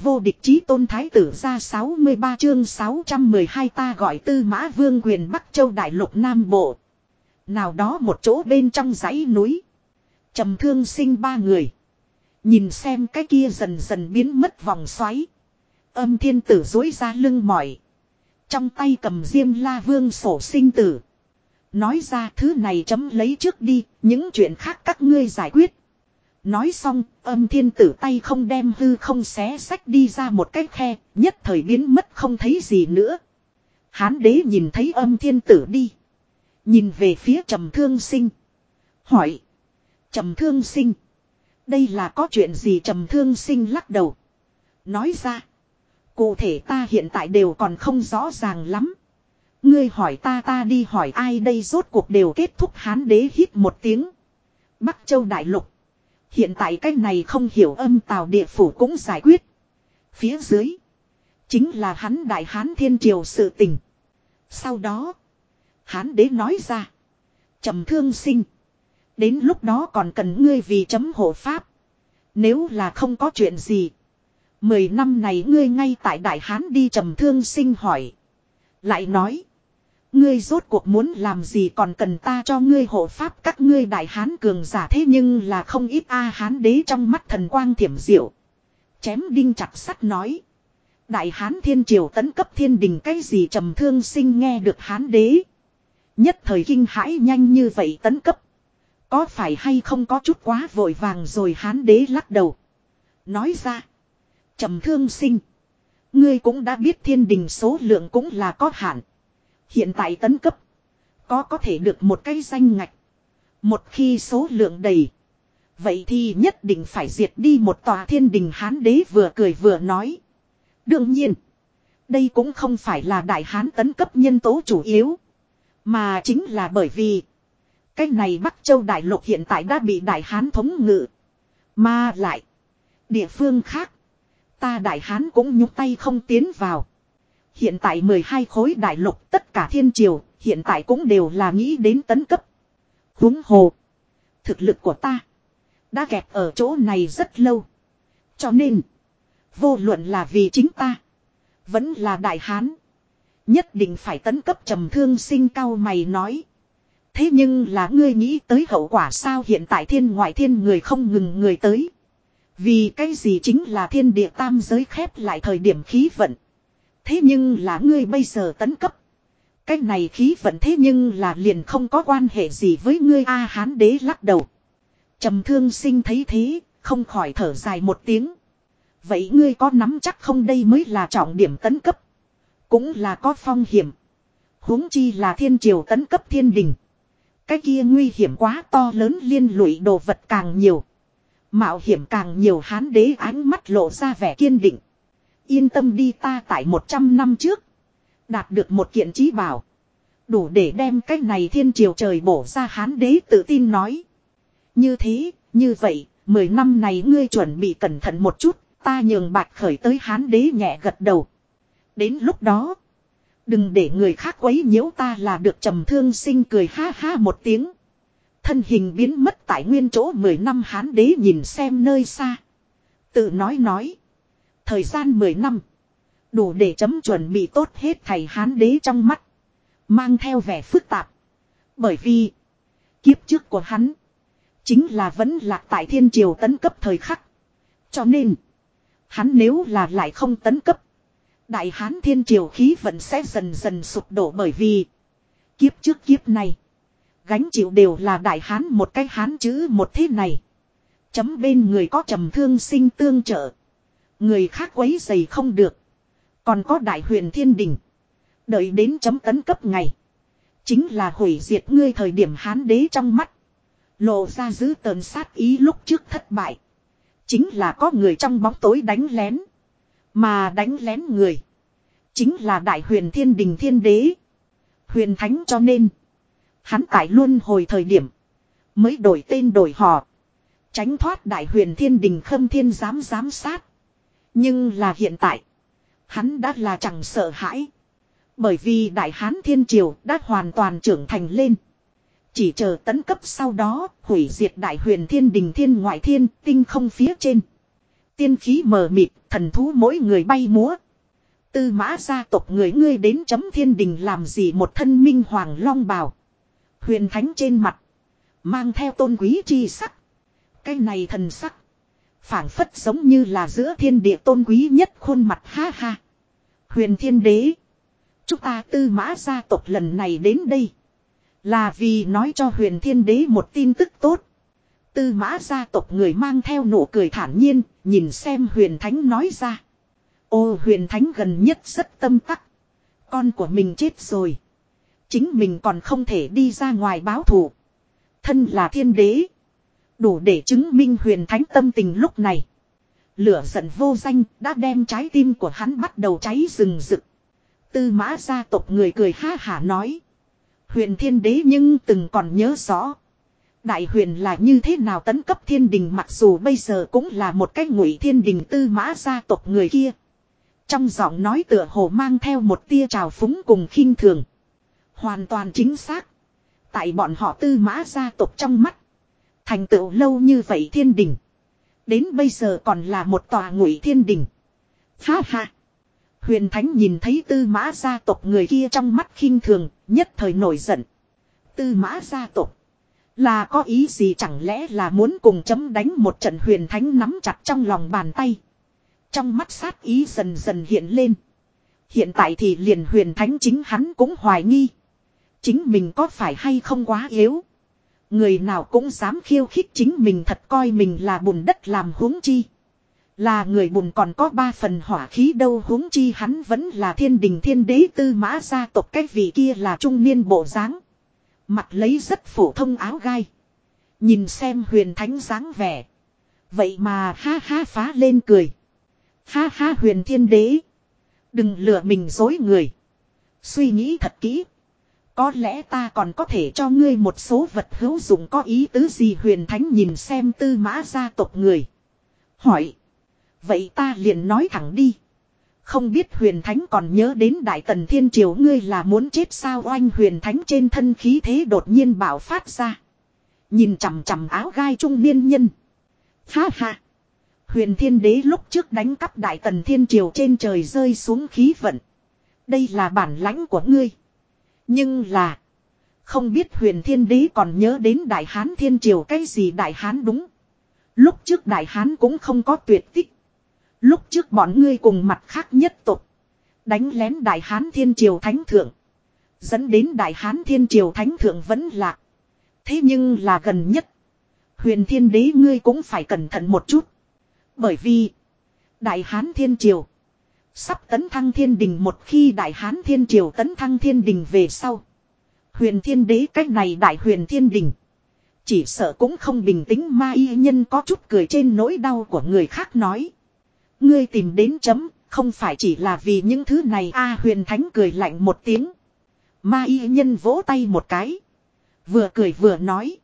Vô địch chí tôn thái tử ra 63 chương 612 ta gọi tư mã vương quyền Bắc Châu Đại Lục Nam Bộ. Nào đó một chỗ bên trong dãy núi. trầm thương sinh ba người. Nhìn xem cái kia dần dần biến mất vòng xoáy. Âm thiên tử dối ra lưng mỏi. Trong tay cầm diêm la vương sổ sinh tử. Nói ra thứ này chấm lấy trước đi, những chuyện khác các ngươi giải quyết. Nói xong, âm thiên tử tay không đem hư không xé sách đi ra một cái khe, nhất thời biến mất không thấy gì nữa. Hán đế nhìn thấy âm thiên tử đi. Nhìn về phía trầm thương sinh. Hỏi. Trầm thương sinh. Đây là có chuyện gì trầm thương sinh lắc đầu. Nói ra. Cụ thể ta hiện tại đều còn không rõ ràng lắm. Ngươi hỏi ta ta đi hỏi ai đây rốt cuộc đều kết thúc hán đế hít một tiếng. Bắc châu đại lục. Hiện tại cái này không hiểu âm tào địa phủ cũng giải quyết. Phía dưới. Chính là hắn đại hán thiên triều sự tình. Sau đó. Hán đế nói ra. trầm thương sinh. Đến lúc đó còn cần ngươi vì chấm hộ pháp. Nếu là không có chuyện gì. Mười năm này ngươi ngay tại Đại Hán đi trầm thương sinh hỏi. Lại nói. Ngươi rốt cuộc muốn làm gì còn cần ta cho ngươi hộ pháp các ngươi Đại Hán cường giả thế nhưng là không ít A Hán đế trong mắt thần quang thiểm diệu. Chém đinh chặt sắt nói. Đại Hán thiên triều tấn cấp thiên đình cái gì trầm thương sinh nghe được Hán đế. Nhất thời kinh hãi nhanh như vậy tấn cấp. Có phải hay không có chút quá vội vàng rồi Hán đế lắc đầu. Nói ra trầm thương sinh. Ngươi cũng đã biết thiên đình số lượng cũng là có hạn. Hiện tại tấn cấp. Có có thể được một cái danh ngạch. Một khi số lượng đầy. Vậy thì nhất định phải diệt đi một tòa thiên đình hán đế vừa cười vừa nói. Đương nhiên. Đây cũng không phải là đại hán tấn cấp nhân tố chủ yếu. Mà chính là bởi vì. Cái này Bắc Châu Đại Lục hiện tại đã bị đại hán thống ngự. Mà lại. Địa phương khác. Ta đại hán cũng nhúc tay không tiến vào. Hiện tại 12 khối đại lục tất cả thiên triều, hiện tại cũng đều là nghĩ đến tấn cấp. Húng hồ. Thực lực của ta. Đã kẹt ở chỗ này rất lâu. Cho nên. Vô luận là vì chính ta. Vẫn là đại hán. Nhất định phải tấn cấp trầm thương sinh cao mày nói. Thế nhưng là ngươi nghĩ tới hậu quả sao hiện tại thiên ngoại thiên người không ngừng người tới. Vì cái gì chính là thiên địa tam giới khép lại thời điểm khí vận. Thế nhưng là ngươi bây giờ tấn cấp. Cái này khí vận thế nhưng là liền không có quan hệ gì với ngươi A hán đế lắc đầu. trầm thương sinh thấy thế, không khỏi thở dài một tiếng. Vậy ngươi có nắm chắc không đây mới là trọng điểm tấn cấp. Cũng là có phong hiểm. huống chi là thiên triều tấn cấp thiên đình. Cái kia nguy hiểm quá to lớn liên lụy đồ vật càng nhiều. Mạo hiểm càng nhiều hán đế ánh mắt lộ ra vẻ kiên định. Yên tâm đi ta tại 100 năm trước. Đạt được một kiện trí bảo. Đủ để đem cái này thiên triều trời bổ ra hán đế tự tin nói. Như thế, như vậy, 10 năm này ngươi chuẩn bị cẩn thận một chút, ta nhường bạch khởi tới hán đế nhẹ gật đầu. Đến lúc đó, đừng để người khác quấy nhiễu ta là được trầm thương sinh cười ha ha một tiếng. Thân hình biến mất tại nguyên chỗ 10 năm hán đế nhìn xem nơi xa. Tự nói nói. Thời gian 10 năm. Đủ để chấm chuẩn bị tốt hết thầy hán đế trong mắt. Mang theo vẻ phức tạp. Bởi vì. Kiếp trước của hắn. Chính là vẫn lạc tại thiên triều tấn cấp thời khắc. Cho nên. Hắn nếu là lại không tấn cấp. Đại hán thiên triều khí vận sẽ dần dần sụp đổ bởi vì. Kiếp trước kiếp này, gánh chịu đều là đại hán một cái hán chữ một thế này. Chấm bên người có trầm thương sinh tương trợ. Người khác quấy dày không được. Còn có đại huyền thiên đình. Đợi đến chấm tấn cấp ngày. Chính là hủy diệt ngươi thời điểm hán đế trong mắt. Lộ ra giữ tờn sát ý lúc trước thất bại. Chính là có người trong bóng tối đánh lén. Mà đánh lén người. Chính là đại huyền thiên đình thiên đế. Huyền thánh cho nên. Hắn tại luôn hồi thời điểm. Mới đổi tên đổi họ. Tránh thoát đại huyền thiên đình khâm thiên giám giám sát. Nhưng là hiện tại. Hắn đã là chẳng sợ hãi. Bởi vì đại hán thiên triều đã hoàn toàn trưởng thành lên. Chỉ chờ tấn cấp sau đó hủy diệt đại huyền thiên đình thiên ngoại thiên tinh không phía trên. Tiên khí mờ mịt, thần thú mỗi người bay múa. Tư mã gia tộc người ngươi đến chấm thiên đình làm gì một thân minh hoàng long bào. Huyền thánh trên mặt. Mang theo tôn quý chi sắc. Cái này thần sắc phảng phất giống như là giữa thiên địa tôn quý nhất khuôn mặt ha ha. Huyền thiên đế. Chúng ta tư mã gia tộc lần này đến đây. Là vì nói cho huyền thiên đế một tin tức tốt. Tư mã gia tộc người mang theo nụ cười thản nhiên, nhìn xem huyền thánh nói ra. Ô huyền thánh gần nhất rất tâm tắc. Con của mình chết rồi. Chính mình còn không thể đi ra ngoài báo thù. Thân là thiên đế. Đủ để chứng minh huyền thánh tâm tình lúc này. Lửa giận vô danh đã đem trái tim của hắn bắt đầu cháy rừng rực. Tư mã gia tộc người cười ha hả nói. Huyền thiên đế nhưng từng còn nhớ rõ. Đại huyền là như thế nào tấn cấp thiên đình mặc dù bây giờ cũng là một cái ngụy thiên đình tư mã gia tộc người kia. Trong giọng nói tựa hồ mang theo một tia trào phúng cùng khinh thường. Hoàn toàn chính xác. Tại bọn họ tư mã gia tộc trong mắt. Thành tựu lâu như vậy thiên đình. Đến bây giờ còn là một tòa ngụy thiên đình. Ha ha. Huyền Thánh nhìn thấy tư mã gia tộc người kia trong mắt khinh thường, nhất thời nổi giận. Tư mã gia tộc. Là có ý gì chẳng lẽ là muốn cùng chấm đánh một trận huyền thánh nắm chặt trong lòng bàn tay. Trong mắt sát ý dần dần hiện lên. Hiện tại thì liền huyền thánh chính hắn cũng hoài nghi. Chính mình có phải hay không quá yếu. Người nào cũng dám khiêu khích chính mình thật coi mình là bùn đất làm huống chi. Là người bùn còn có ba phần hỏa khí đâu huống chi hắn vẫn là thiên đình thiên đế tư mã gia tộc cái vị kia là trung niên bộ dáng Mặt lấy rất phổ thông áo gai. Nhìn xem huyền thánh dáng vẻ. Vậy mà ha ha phá lên cười. Ha ha huyền thiên đế. Đừng lừa mình dối người. Suy nghĩ thật kỹ. Có lẽ ta còn có thể cho ngươi một số vật hữu dụng có ý tứ gì huyền thánh nhìn xem tư mã gia tộc người. Hỏi. Vậy ta liền nói thẳng đi. Không biết huyền thánh còn nhớ đến đại tần thiên triều ngươi là muốn chết sao oanh huyền thánh trên thân khí thế đột nhiên bảo phát ra. Nhìn chằm chằm áo gai trung niên nhân. Ha ha. Huyền thiên đế lúc trước đánh cắp đại tần thiên triều trên trời rơi xuống khí vận. Đây là bản lãnh của ngươi. Nhưng là. Không biết huyền thiên đế còn nhớ đến đại hán thiên triều cái gì đại hán đúng. Lúc trước đại hán cũng không có tuyệt tích. Lúc trước bọn ngươi cùng mặt khác nhất tục. Đánh lén đại hán thiên triều thánh thượng. Dẫn đến đại hán thiên triều thánh thượng vẫn lạc. Thế nhưng là gần nhất. Huyền thiên đế ngươi cũng phải cẩn thận một chút. Bởi vì. Đại hán thiên triều. Sắp tấn thăng thiên đình một khi đại hán thiên triều tấn thăng thiên đình về sau. Huyền thiên đế cách này đại huyền thiên đình. Chỉ sợ cũng không bình tĩnh ma y nhân có chút cười trên nỗi đau của người khác nói. Ngươi tìm đến chấm, không phải chỉ là vì những thứ này a huyền thánh cười lạnh một tiếng. Ma y nhân vỗ tay một cái. Vừa cười vừa nói.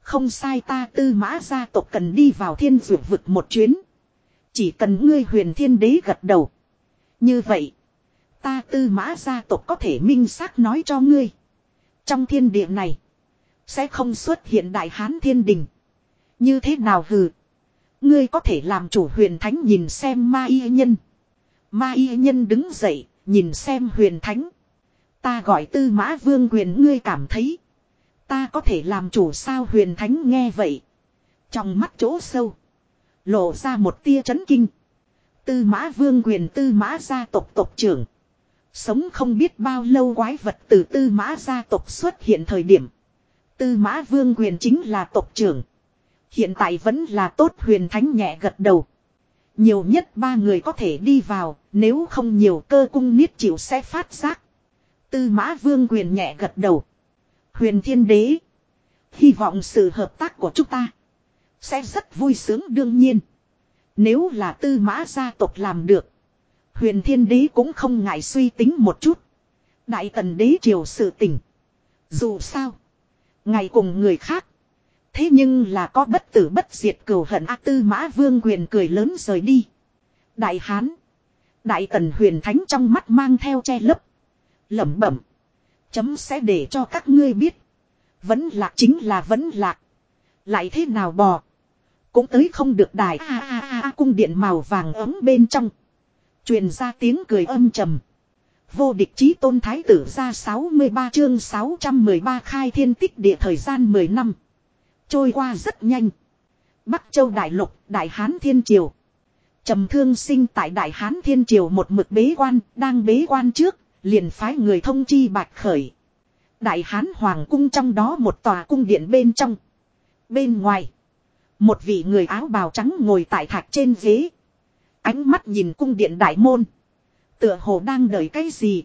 Không sai ta tư mã gia tộc cần đi vào thiên dược vực một chuyến. Chỉ cần ngươi huyền thiên đế gật đầu. Như vậy. Ta tư mã gia tộc có thể minh xác nói cho ngươi. Trong thiên địa này. Sẽ không xuất hiện đại hán thiên đình. Như thế nào hừ. Ngươi có thể làm chủ huyền thánh nhìn xem ma y nhân. Ma y nhân đứng dậy, nhìn xem huyền thánh. Ta gọi tư mã vương quyền ngươi cảm thấy. Ta có thể làm chủ sao huyền thánh nghe vậy. Trong mắt chỗ sâu. Lộ ra một tia chấn kinh. Tư mã vương quyền tư mã gia tộc tộc trưởng. Sống không biết bao lâu quái vật từ tư mã gia tộc xuất hiện thời điểm. Tư mã vương quyền chính là tộc trưởng. Hiện tại vẫn là tốt huyền thánh nhẹ gật đầu. Nhiều nhất ba người có thể đi vào, nếu không nhiều cơ cung niết chịu sẽ phát giác. Tư mã vương quyền nhẹ gật đầu. Huyền thiên đế. Hy vọng sự hợp tác của chúng ta. Sẽ rất vui sướng đương nhiên. Nếu là tư mã gia tộc làm được. Huyền thiên đế cũng không ngại suy tính một chút. Đại tần đế triều sự tỉnh. Dù sao. Ngày cùng người khác. Thế nhưng là có bất tử bất diệt cửu hận A tư mã vương quyền cười lớn rời đi. Đại hán. Đại tần huyền thánh trong mắt mang theo che lấp. lẩm bẩm. Chấm sẽ để cho các ngươi biết. Vẫn lạc chính là vẫn lạc. Lại thế nào bò. Cũng tới không được đài a a a cung điện màu vàng ấm bên trong. truyền ra tiếng cười âm trầm. Vô địch chí tôn thái tử ra 63 chương 613 khai thiên tích địa thời gian 10 năm. Trôi qua rất nhanh. Bắc Châu Đại Lục, Đại Hán Thiên Triều. Trầm thương sinh tại Đại Hán Thiên Triều một mực bế quan, đang bế quan trước, liền phái người thông chi bạch khởi. Đại Hán Hoàng cung trong đó một tòa cung điện bên trong. Bên ngoài, một vị người áo bào trắng ngồi tại thạch trên ghế. Ánh mắt nhìn cung điện đại môn. Tựa hồ đang đợi cái gì.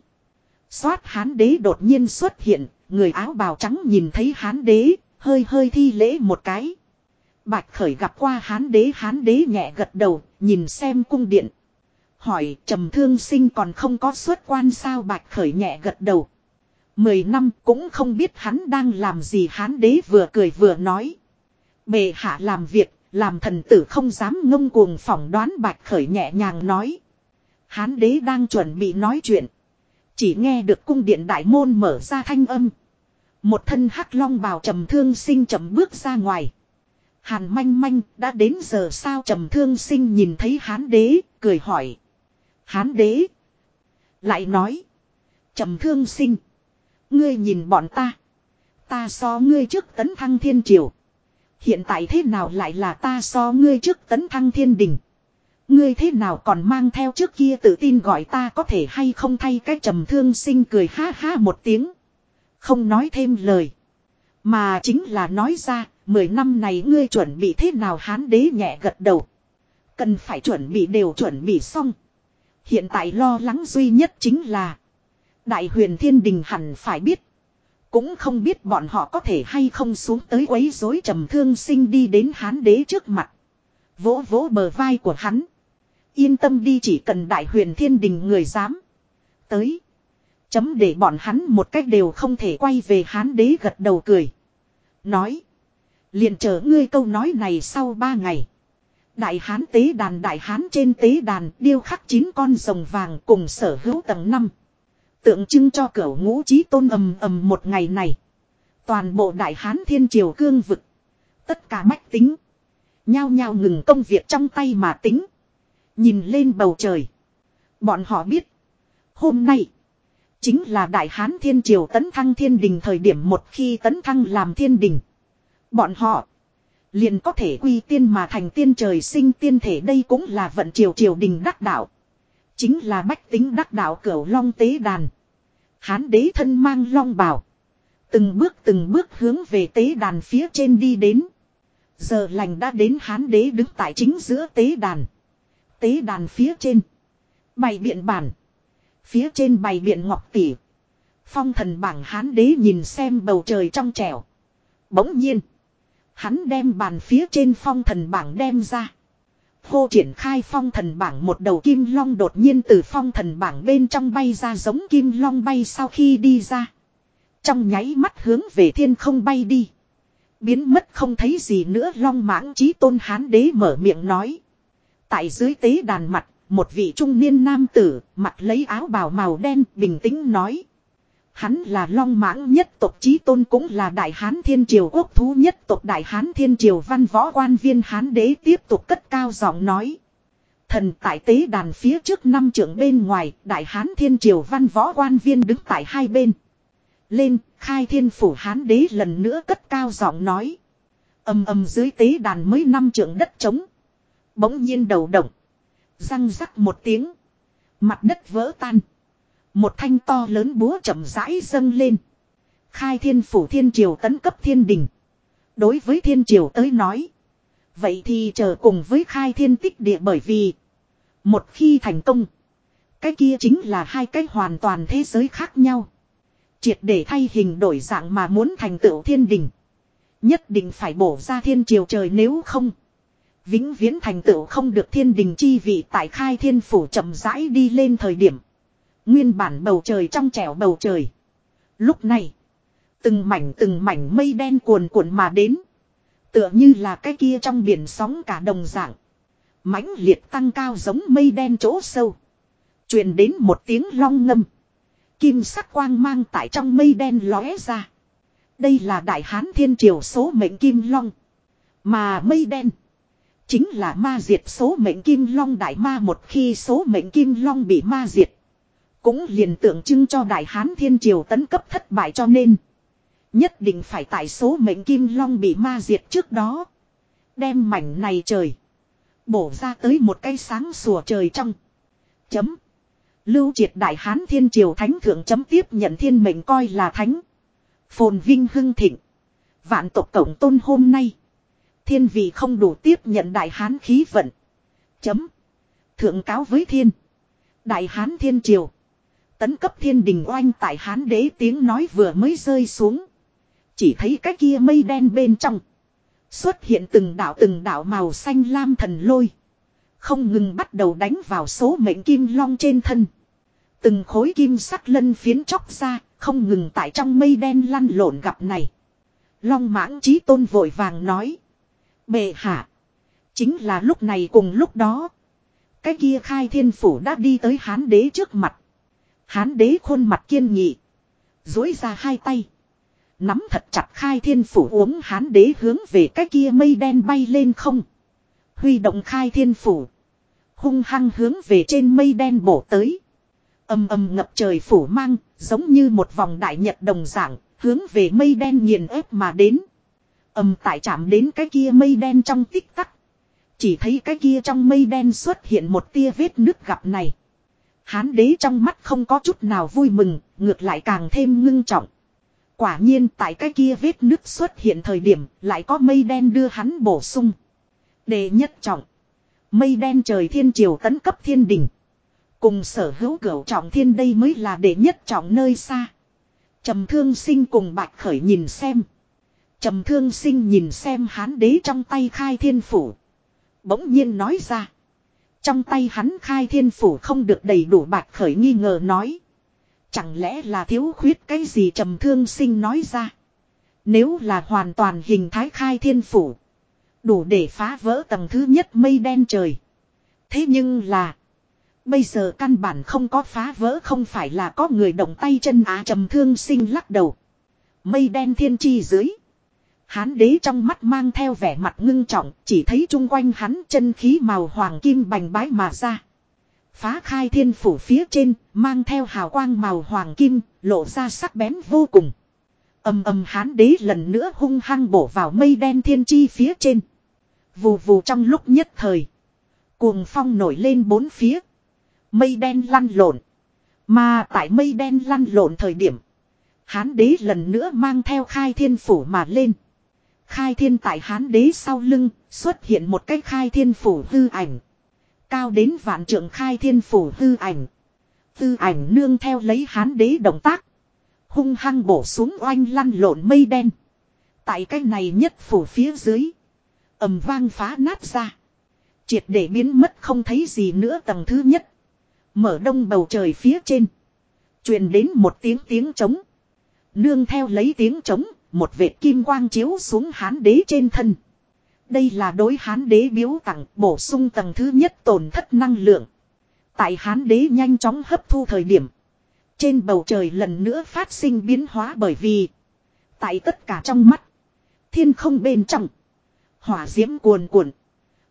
Xoát hán đế đột nhiên xuất hiện, người áo bào trắng nhìn thấy hán đế, hơi hơi thi lễ một cái. Bạch khởi gặp qua hán đế hán đế nhẹ gật đầu, nhìn xem cung điện. Hỏi trầm thương sinh còn không có xuất quan sao bạch khởi nhẹ gật đầu. Mười năm cũng không biết hắn đang làm gì hán đế vừa cười vừa nói. Bề hạ làm việc, làm thần tử không dám ngông cuồng phỏng đoán bạch khởi nhẹ nhàng nói. Hán đế đang chuẩn bị nói chuyện. Chỉ nghe được cung điện đại môn mở ra thanh âm. Một thân hắc long bào trầm thương sinh chậm bước ra ngoài. Hàn manh manh đã đến giờ sao trầm thương sinh nhìn thấy hán đế, cười hỏi. Hán đế. Lại nói. trầm thương sinh. Ngươi nhìn bọn ta. Ta so ngươi trước tấn thăng thiên triều. Hiện tại thế nào lại là ta so ngươi trước tấn thăng thiên đình. Ngươi thế nào còn mang theo trước kia tự tin gọi ta có thể hay không thay cái trầm thương sinh cười ha ha một tiếng. Không nói thêm lời. Mà chính là nói ra, mười năm này ngươi chuẩn bị thế nào hán đế nhẹ gật đầu. Cần phải chuẩn bị đều chuẩn bị xong. Hiện tại lo lắng duy nhất chính là Đại huyền thiên đình hẳn phải biết. Cũng không biết bọn họ có thể hay không xuống tới quấy rối trầm thương sinh đi đến hán đế trước mặt. Vỗ vỗ bờ vai của hắn. Yên tâm đi chỉ cần đại huyền thiên đình người dám. Tới. Chấm để bọn hắn một cách đều không thể quay về hán đế gật đầu cười. Nói. liền chờ ngươi câu nói này sau ba ngày. Đại hán tế đàn đại hán trên tế đàn điêu khắc chín con rồng vàng cùng sở hữu tầng năm Tượng trưng cho cửa ngũ trí tôn ầm ầm một ngày này. Toàn bộ đại hán thiên triều cương vực. Tất cả bách tính. Nhao nhao ngừng công việc trong tay mà tính. Nhìn lên bầu trời. Bọn họ biết. Hôm nay. Chính là đại hán thiên triều tấn thăng thiên đình thời điểm một khi tấn thăng làm thiên đình. Bọn họ. Liền có thể quy tiên mà thành tiên trời sinh tiên thể đây cũng là vận triều triều đình đắc đạo. Chính là bách tính đắc đạo cửu long tế đàn. Hán đế thân mang long bào. Từng bước từng bước hướng về tế đàn phía trên đi đến. Giờ lành đã đến hán đế đứng tại chính giữa tế đàn. Tế đàn phía trên. Bày biện bản. Phía trên bày biện ngọc tỷ. Phong thần bảng hán đế nhìn xem bầu trời trong trẻo. Bỗng nhiên. Hắn đem bàn phía trên phong thần bảng đem ra. Hô triển khai phong thần bảng một đầu kim long đột nhiên từ phong thần bảng bên trong bay ra giống kim long bay sau khi đi ra. Trong nháy mắt hướng về thiên không bay đi. Biến mất không thấy gì nữa long mãng chí tôn hán đế mở miệng nói. Tại dưới tế đàn mặt, một vị trung niên nam tử, mặt lấy áo bào màu đen, bình tĩnh nói. Hắn là long mãng nhất tộc chí tôn cũng là đại hán thiên triều quốc thú nhất tộc đại hán thiên triều văn võ quan viên hán đế tiếp tục cất cao giọng nói. Thần tại tế đàn phía trước năm trưởng bên ngoài, đại hán thiên triều văn võ quan viên đứng tại hai bên. Lên, khai thiên phủ hán đế lần nữa cất cao giọng nói. ầm ầm dưới tế đàn mới năm trưởng đất trống. Bỗng nhiên đầu động. Răng rắc một tiếng. Mặt đất vỡ tan. Một thanh to lớn búa chậm rãi dâng lên. Khai thiên phủ thiên triều tấn cấp thiên đình. Đối với thiên triều tới nói. Vậy thì chờ cùng với khai thiên tích địa bởi vì. Một khi thành công. Cái kia chính là hai cái hoàn toàn thế giới khác nhau. Triệt để thay hình đổi dạng mà muốn thành tựu thiên đình. Nhất định phải bổ ra thiên triều trời nếu không. Vĩnh viễn thành tựu không được thiên đình chi vị tại khai thiên phủ chậm rãi đi lên thời điểm. Nguyên bản bầu trời trong trẻo bầu trời. Lúc này. Từng mảnh từng mảnh mây đen cuồn cuộn mà đến. Tựa như là cái kia trong biển sóng cả đồng dạng. mãnh liệt tăng cao giống mây đen chỗ sâu. truyền đến một tiếng long ngâm. Kim sắc quang mang tại trong mây đen lóe ra. Đây là đại hán thiên triều số mệnh kim long. Mà mây đen. Chính là ma diệt số mệnh kim long đại ma một khi số mệnh kim long bị ma diệt. Cũng liền tượng trưng cho đại hán thiên triều tấn cấp thất bại cho nên. Nhất định phải tại số mệnh kim long bị ma diệt trước đó. Đem mảnh này trời. Bổ ra tới một cây sáng sủa trời trong. Chấm. Lưu triệt đại hán thiên triều thánh thượng chấm tiếp nhận thiên mệnh coi là thánh. Phồn vinh hưng thịnh. Vạn tộc cổng tôn hôm nay. Thiên vị không đủ tiếp nhận đại hán khí vận. Chấm. Thượng cáo với thiên. Đại hán thiên triều. Tấn cấp thiên đình oanh tại hán đế tiếng nói vừa mới rơi xuống. Chỉ thấy cái kia mây đen bên trong. Xuất hiện từng đạo từng đạo màu xanh lam thần lôi. Không ngừng bắt đầu đánh vào số mệnh kim long trên thân. Từng khối kim sắc lân phiến chóc ra, không ngừng tại trong mây đen lăn lộn gặp này. Long mãng trí tôn vội vàng nói. Bệ hạ. Chính là lúc này cùng lúc đó. Cái kia khai thiên phủ đã đi tới hán đế trước mặt. Hán đế khuôn mặt kiên nghị. Dối ra hai tay. Nắm thật chặt khai thiên phủ uống hán đế hướng về cái kia mây đen bay lên không. Huy động khai thiên phủ. Hung hăng hướng về trên mây đen bổ tới. Âm âm ngập trời phủ mang, giống như một vòng đại nhật đồng dạng, hướng về mây đen nghiền ép mà đến. Âm tại chạm đến cái kia mây đen trong tích tắc. Chỉ thấy cái kia trong mây đen xuất hiện một tia vết nước gặp này. Hán đế trong mắt không có chút nào vui mừng, ngược lại càng thêm ngưng trọng. Quả nhiên tại cái kia vết nước xuất hiện thời điểm lại có mây đen đưa hắn bổ sung. Đệ nhất trọng. Mây đen trời thiên triều tấn cấp thiên đỉnh. Cùng sở hữu cửu trọng thiên đây mới là đệ nhất trọng nơi xa. Trầm thương sinh cùng bạch khởi nhìn xem. Trầm thương sinh nhìn xem hán đế trong tay khai thiên phủ. Bỗng nhiên nói ra. Trong tay hắn khai thiên phủ không được đầy đủ bạch khởi nghi ngờ nói. Chẳng lẽ là thiếu khuyết cái gì trầm thương sinh nói ra. Nếu là hoàn toàn hình thái khai thiên phủ. Đủ để phá vỡ tầng thứ nhất mây đen trời. Thế nhưng là. Bây giờ căn bản không có phá vỡ không phải là có người động tay chân á trầm thương sinh lắc đầu. Mây đen thiên chi dưới. Hán đế trong mắt mang theo vẻ mặt ngưng trọng, chỉ thấy chung quanh hắn chân khí màu hoàng kim bành bái mà ra. Phá khai thiên phủ phía trên, mang theo hào quang màu hoàng kim, lộ ra sắc bén vô cùng. Âm âm hán đế lần nữa hung hăng bổ vào mây đen thiên chi phía trên. Vù vù trong lúc nhất thời. Cuồng phong nổi lên bốn phía. Mây đen lăn lộn. Mà tại mây đen lăn lộn thời điểm. Hán đế lần nữa mang theo khai thiên phủ mà lên. Khai thiên tại hán đế sau lưng xuất hiện một cái khai thiên phủ hư ảnh. Cao đến vạn trượng khai thiên phủ hư ảnh. Hư ảnh nương theo lấy hán đế động tác. Hung hăng bổ xuống oanh lăn lộn mây đen. Tại cái này nhất phủ phía dưới. ầm vang phá nát ra. Triệt để biến mất không thấy gì nữa tầng thứ nhất. Mở đông bầu trời phía trên. truyền đến một tiếng tiếng trống. Nương theo lấy tiếng trống, một vệt kim quang chiếu xuống hán đế trên thân. Đây là đối hán đế biếu tặng bổ sung tầng thứ nhất tổn thất năng lượng. Tại hán đế nhanh chóng hấp thu thời điểm. Trên bầu trời lần nữa phát sinh biến hóa bởi vì. Tại tất cả trong mắt. Thiên không bên trong. Hỏa diễm cuồn cuộn.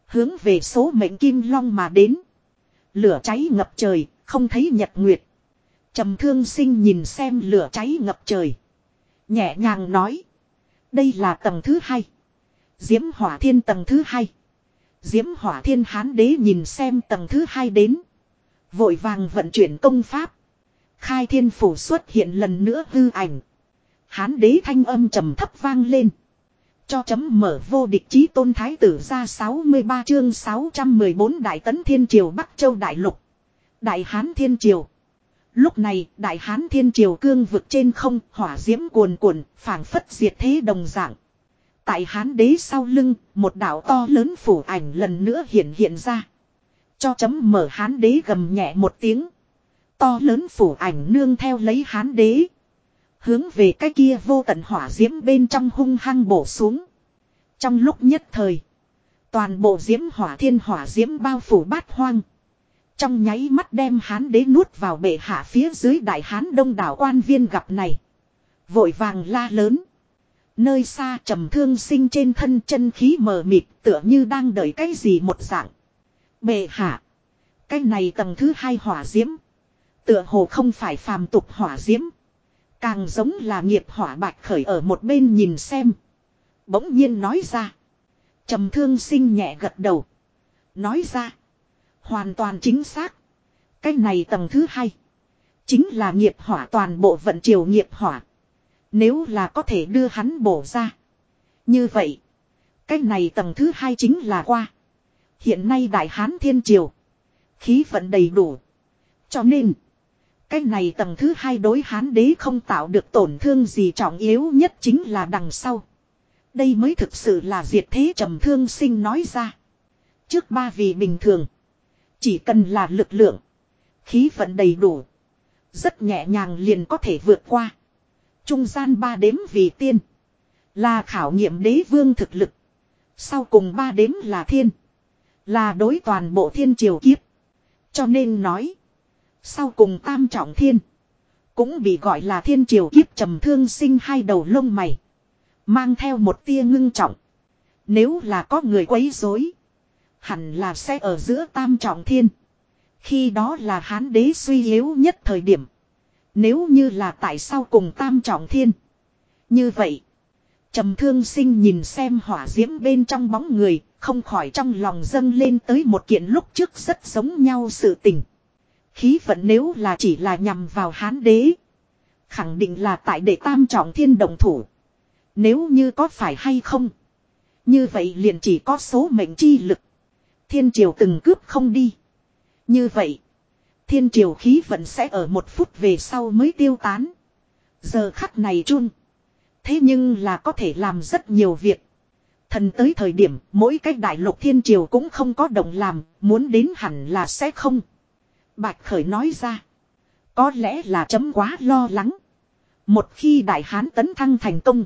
Hướng về số mệnh kim long mà đến. Lửa cháy ngập trời, không thấy nhật nguyệt. Trầm thương sinh nhìn xem lửa cháy ngập trời. Nhẹ nhàng nói. Đây là tầng thứ hai. Diễm hỏa thiên tầng thứ hai. Diễm hỏa thiên hán đế nhìn xem tầng thứ hai đến. Vội vàng vận chuyển công pháp. Khai thiên phủ xuất hiện lần nữa hư ảnh. Hán đế thanh âm trầm thấp vang lên. Cho chấm mở vô địch chí tôn thái tử ra 63 chương 614 đại tấn thiên triều Bắc Châu Đại Lục. Đại Hán Thiên Triều. Lúc này, Đại Hán Thiên Triều cương vực trên không, hỏa diễm cuồn cuộn, phảng phất diệt thế đồng dạng. Tại Hán đế sau lưng, một đảo to lớn phủ ảnh lần nữa hiện hiện ra. Cho chấm mở Hán đế gầm nhẹ một tiếng. To lớn phủ ảnh nương theo lấy Hán đế. Hướng về cái kia vô tận hỏa diễm bên trong hung hăng bổ xuống. Trong lúc nhất thời. Toàn bộ diễm hỏa thiên hỏa diễm bao phủ bát hoang. Trong nháy mắt đem hán đế nuốt vào bệ hạ phía dưới đại hán đông đảo quan viên gặp này. Vội vàng la lớn. Nơi xa trầm thương sinh trên thân chân khí mờ mịt tựa như đang đợi cái gì một dạng. Bệ hạ. Cái này tầng thứ hai hỏa diễm. Tựa hồ không phải phàm tục hỏa diễm. Càng giống là nghiệp hỏa bạch khởi ở một bên nhìn xem. Bỗng nhiên nói ra. trầm thương sinh nhẹ gật đầu. Nói ra. Hoàn toàn chính xác. Cái này tầng thứ hai. Chính là nghiệp hỏa toàn bộ vận triều nghiệp hỏa. Nếu là có thể đưa hắn bổ ra. Như vậy. Cái này tầng thứ hai chính là qua. Hiện nay đại hán thiên triều. Khí vận đầy đủ. Cho nên. Cái này tầng thứ hai đối hán đế không tạo được tổn thương gì trọng yếu nhất chính là đằng sau. Đây mới thực sự là diệt thế trầm thương sinh nói ra. Trước ba vì bình thường. Chỉ cần là lực lượng. Khí vận đầy đủ. Rất nhẹ nhàng liền có thể vượt qua. Trung gian ba đếm vì tiên. Là khảo nghiệm đế vương thực lực. Sau cùng ba đếm là thiên. Là đối toàn bộ thiên triều kiếp. Cho nên nói. Sau cùng tam trọng thiên. Cũng bị gọi là thiên triều kiếp trầm thương sinh hai đầu lông mày. Mang theo một tia ngưng trọng. Nếu là có người quấy rối Hẳn là sẽ ở giữa tam trọng thiên. Khi đó là hán đế suy yếu nhất thời điểm. Nếu như là tại sao cùng tam trọng thiên. Như vậy. trầm thương sinh nhìn xem hỏa diễm bên trong bóng người. Không khỏi trong lòng dâng lên tới một kiện lúc trước rất giống nhau sự tình. Khí vận nếu là chỉ là nhằm vào hán đế. Khẳng định là tại để tam trọng thiên đồng thủ. Nếu như có phải hay không. Như vậy liền chỉ có số mệnh chi lực. Thiên triều từng cướp không đi. Như vậy. Thiên triều khí vận sẽ ở một phút về sau mới tiêu tán. Giờ khắc này chun. Thế nhưng là có thể làm rất nhiều việc. Thần tới thời điểm mỗi cách đại lục thiên triều cũng không có động làm, muốn đến hẳn là sẽ không. Bạch Khởi nói ra. Có lẽ là chấm quá lo lắng. Một khi đại hán tấn thăng thành công.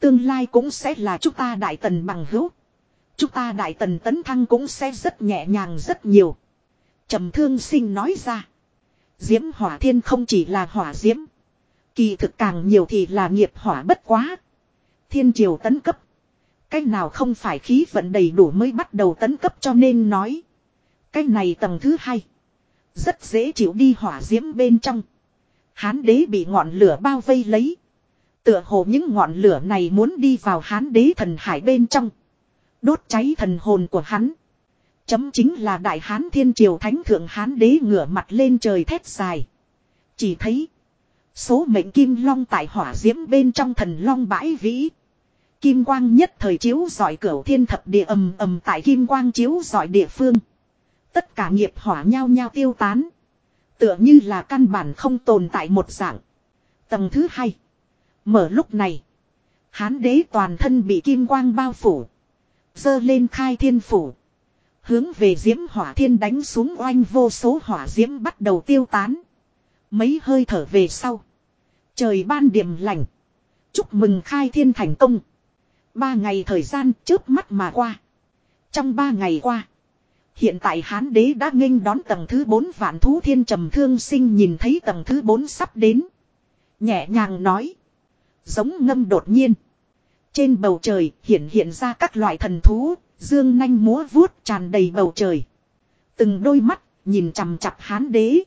Tương lai cũng sẽ là chúng ta đại tần bằng hữu. Chúng ta đại tần tấn thăng cũng sẽ rất nhẹ nhàng rất nhiều. trầm thương sinh nói ra. Diễm hỏa thiên không chỉ là hỏa diễm. Kỳ thực càng nhiều thì là nghiệp hỏa bất quá. Thiên triều tấn cấp. Cách nào không phải khí vận đầy đủ mới bắt đầu tấn cấp cho nên nói. Cách này tầng thứ hai. Rất dễ chịu đi hỏa diễm bên trong. Hán đế bị ngọn lửa bao vây lấy. Tựa hồ những ngọn lửa này muốn đi vào hán đế thần hải bên trong. Đốt cháy thần hồn của hắn. Chấm chính là đại hán thiên triều thánh thượng hán đế ngửa mặt lên trời thét dài. Chỉ thấy. Số mệnh kim long tại hỏa diễm bên trong thần long bãi vĩ. Kim quang nhất thời chiếu giỏi cửa thiên thập địa ầm ầm tại kim quang chiếu giỏi địa phương. Tất cả nghiệp hỏa nhau nhau tiêu tán. Tựa như là căn bản không tồn tại một dạng. Tầng thứ hai. Mở lúc này. Hán đế toàn thân bị kim quang bao phủ. Dơ lên khai thiên phủ. Hướng về diễm hỏa thiên đánh xuống oanh vô số hỏa diễm bắt đầu tiêu tán. Mấy hơi thở về sau. Trời ban điểm lành. Chúc mừng khai thiên thành công. Ba ngày thời gian trước mắt mà qua. Trong ba ngày qua. Hiện tại hán đế đã nghênh đón tầng thứ bốn vạn thú thiên trầm thương sinh nhìn thấy tầng thứ bốn sắp đến. Nhẹ nhàng nói. Giống ngâm đột nhiên. Trên bầu trời hiện hiện ra các loại thần thú, dương nanh múa vuốt tràn đầy bầu trời. Từng đôi mắt, nhìn chằm chặp hán đế.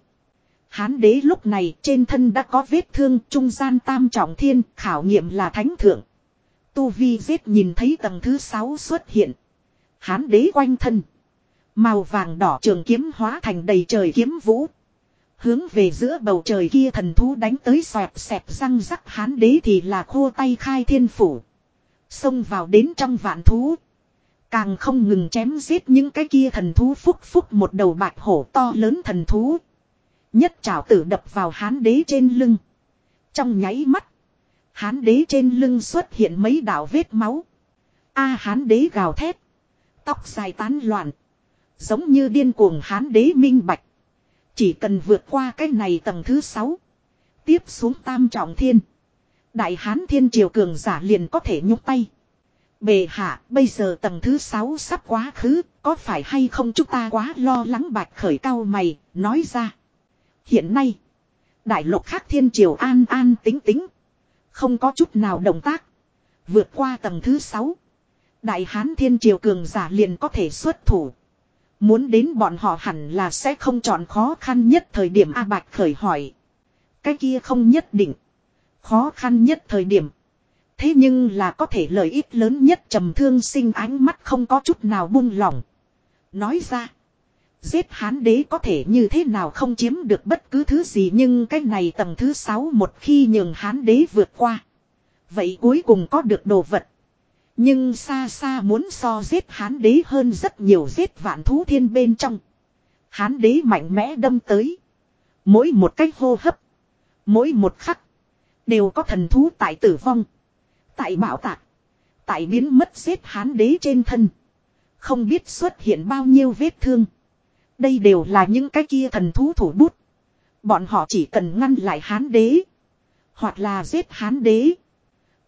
Hán đế lúc này trên thân đã có vết thương trung gian tam trọng thiên, khảo nghiệm là thánh thượng. Tu Vi giết nhìn thấy tầng thứ sáu xuất hiện. Hán đế quanh thân. Màu vàng đỏ trường kiếm hóa thành đầy trời kiếm vũ. Hướng về giữa bầu trời kia thần thú đánh tới xoẹt xẹp răng rắc hán đế thì là khô tay khai thiên phủ. Xông vào đến trong vạn thú. Càng không ngừng chém giết những cái kia thần thú phúc phúc một đầu bạch hổ to lớn thần thú. Nhất trảo tử đập vào hán đế trên lưng. Trong nháy mắt. Hán đế trên lưng xuất hiện mấy đạo vết máu. A hán đế gào thét. Tóc dài tán loạn. Giống như điên cuồng hán đế minh bạch. Chỉ cần vượt qua cái này tầng thứ sáu. Tiếp xuống tam trọng thiên. Đại hán thiên triều cường giả liền có thể nhúc tay. Bề hạ, bây giờ tầng thứ sáu sắp quá khứ, có phải hay không chúng ta quá lo lắng bạch khởi cao mày, nói ra. Hiện nay, đại lục khác thiên triều an an tính tính. Không có chút nào động tác. Vượt qua tầng thứ 6. Đại Hán Thiên Triều Cường giả liền có thể xuất thủ. Muốn đến bọn họ hẳn là sẽ không chọn khó khăn nhất thời điểm A Bạch khởi hỏi. Cái kia không nhất định. Khó khăn nhất thời điểm. Thế nhưng là có thể lợi ích lớn nhất trầm thương sinh ánh mắt không có chút nào buông lỏng. Nói ra. Giết hán đế có thể như thế nào không chiếm được bất cứ thứ gì nhưng cái này tầng thứ sáu một khi nhường hán đế vượt qua. Vậy cuối cùng có được đồ vật. Nhưng xa xa muốn so giết hán đế hơn rất nhiều giết vạn thú thiên bên trong. Hán đế mạnh mẽ đâm tới. Mỗi một cách hô hấp. Mỗi một khắc. Đều có thần thú tại tử vong. Tại bảo tạc. Tại biến mất giết hán đế trên thân. Không biết xuất hiện bao nhiêu vết thương. Đây đều là những cái kia thần thú thủ bút. Bọn họ chỉ cần ngăn lại hán đế. Hoặc là giết hán đế.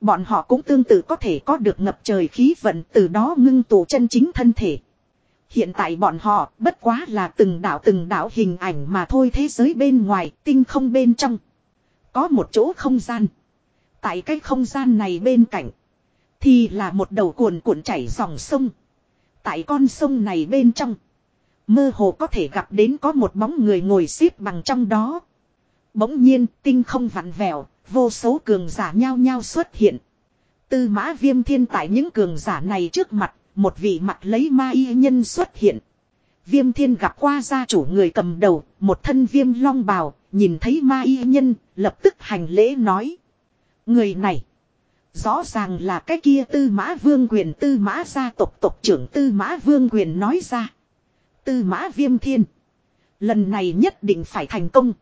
Bọn họ cũng tương tự có thể có được ngập trời khí vận từ đó ngưng tụ chân chính thân thể. Hiện tại bọn họ bất quá là từng đảo từng đảo hình ảnh mà thôi thế giới bên ngoài, tinh không bên trong. Có một chỗ không gian. Tại cái không gian này bên cạnh. Thì là một đầu cuồn cuộn chảy dòng sông. Tại con sông này bên trong. Mơ hồ có thể gặp đến có một bóng người ngồi xếp bằng trong đó. Bỗng nhiên tinh không vặn vẹo, vô số cường giả nhao nhao xuất hiện. Tư mã viêm thiên tại những cường giả này trước mặt, một vị mặt lấy ma y nhân xuất hiện. Viêm thiên gặp qua gia chủ người cầm đầu, một thân viêm long bào, nhìn thấy ma y nhân, lập tức hành lễ nói. Người này, rõ ràng là cái kia tư mã vương quyền tư mã gia tộc tộc trưởng tư mã vương quyền nói ra. Tư mã viêm thiên. Lần này nhất định phải thành công.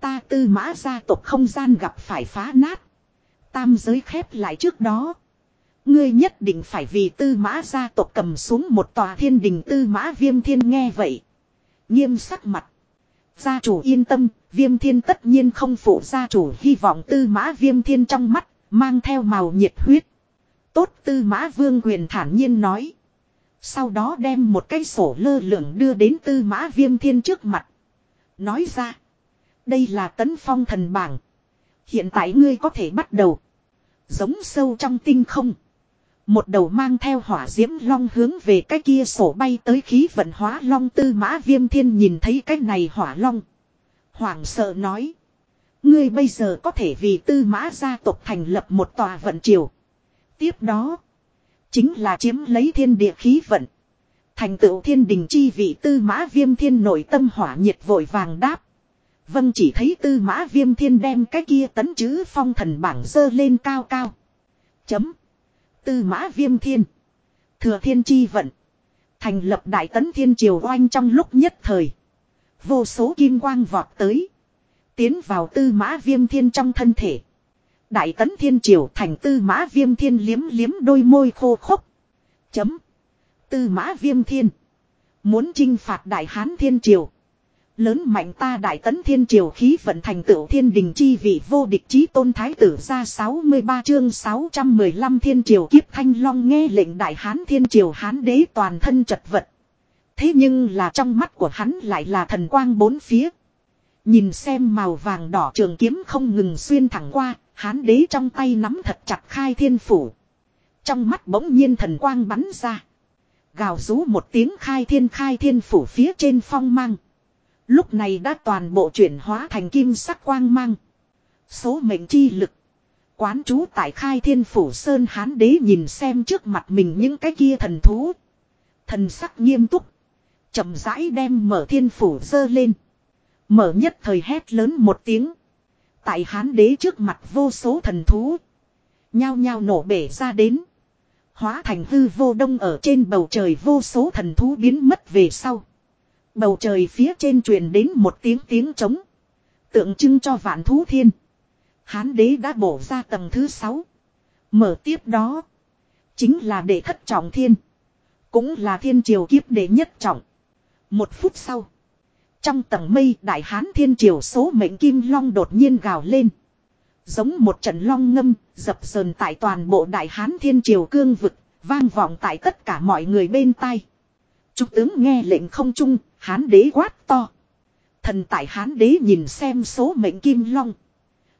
Ta tư mã gia tộc không gian gặp phải phá nát. Tam giới khép lại trước đó. Ngươi nhất định phải vì tư mã gia tộc cầm xuống một tòa thiên đình tư mã viêm thiên nghe vậy. Nghiêm sắc mặt. Gia chủ yên tâm, viêm thiên tất nhiên không phụ gia chủ hy vọng tư mã viêm thiên trong mắt, mang theo màu nhiệt huyết. Tốt tư mã vương quyền thản nhiên nói. Sau đó đem một cái sổ lơ lửng đưa đến tư mã viêm thiên trước mặt. Nói ra. Đây là tấn phong thần bảng. Hiện tại ngươi có thể bắt đầu. Giống sâu trong tinh không. Một đầu mang theo hỏa diễm long hướng về cái kia sổ bay tới khí vận hóa long tư mã viêm thiên nhìn thấy cái này hỏa long. Hoàng sợ nói. Ngươi bây giờ có thể vì tư mã gia tộc thành lập một tòa vận triều. Tiếp đó. Chính là chiếm lấy thiên địa khí vận. Thành tựu thiên đình chi vị tư mã viêm thiên nội tâm hỏa nhiệt vội vàng đáp. Vâng chỉ thấy tư mã viêm thiên đem cái kia tấn chữ phong thần bảng dơ lên cao cao. Chấm. Tư mã viêm thiên. Thừa thiên chi vận. Thành lập đại tấn thiên triều oanh trong lúc nhất thời. Vô số kim quang vọt tới. Tiến vào tư mã viêm thiên trong thân thể. Đại tấn thiên triều thành tư mã viêm thiên liếm liếm đôi môi khô khốc. Chấm. Tư mã viêm thiên. Muốn chinh phạt đại hán thiên triều. Lớn mạnh ta đại tấn thiên triều khí vận thành tựu thiên đình chi vị vô địch chí tôn thái tử ra 63 chương 615 thiên triều kiếp thanh long nghe lệnh đại hán thiên triều hán đế toàn thân chật vật. Thế nhưng là trong mắt của hắn lại là thần quang bốn phía. Nhìn xem màu vàng đỏ trường kiếm không ngừng xuyên thẳng qua, hán đế trong tay nắm thật chặt khai thiên phủ. Trong mắt bỗng nhiên thần quang bắn ra. Gào rú một tiếng khai thiên khai thiên phủ phía trên phong mang. Lúc này đã toàn bộ chuyển hóa thành kim sắc quang mang. Số mệnh chi lực. Quán trú tại khai thiên phủ sơn hán đế nhìn xem trước mặt mình những cái kia thần thú. Thần sắc nghiêm túc. chậm rãi đem mở thiên phủ dơ lên. Mở nhất thời hét lớn một tiếng. Tại hán đế trước mặt vô số thần thú. Nhao nhao nổ bể ra đến. Hóa thành hư vô đông ở trên bầu trời vô số thần thú biến mất về sau. Bầu trời phía trên truyền đến một tiếng tiếng trống. Tượng trưng cho vạn thú thiên. Hán đế đã bổ ra tầng thứ sáu. Mở tiếp đó. Chính là đệ thất trọng thiên. Cũng là thiên triều kiếp đệ nhất trọng. Một phút sau. Trong tầng mây đại hán thiên triều số mệnh kim long đột nhiên gào lên. Giống một trận long ngâm, dập sờn tại toàn bộ đại hán thiên triều cương vực, vang vọng tại tất cả mọi người bên tai. Trúc tướng nghe lệnh không trung, hán đế quát to. Thần tại hán đế nhìn xem số mệnh kim long.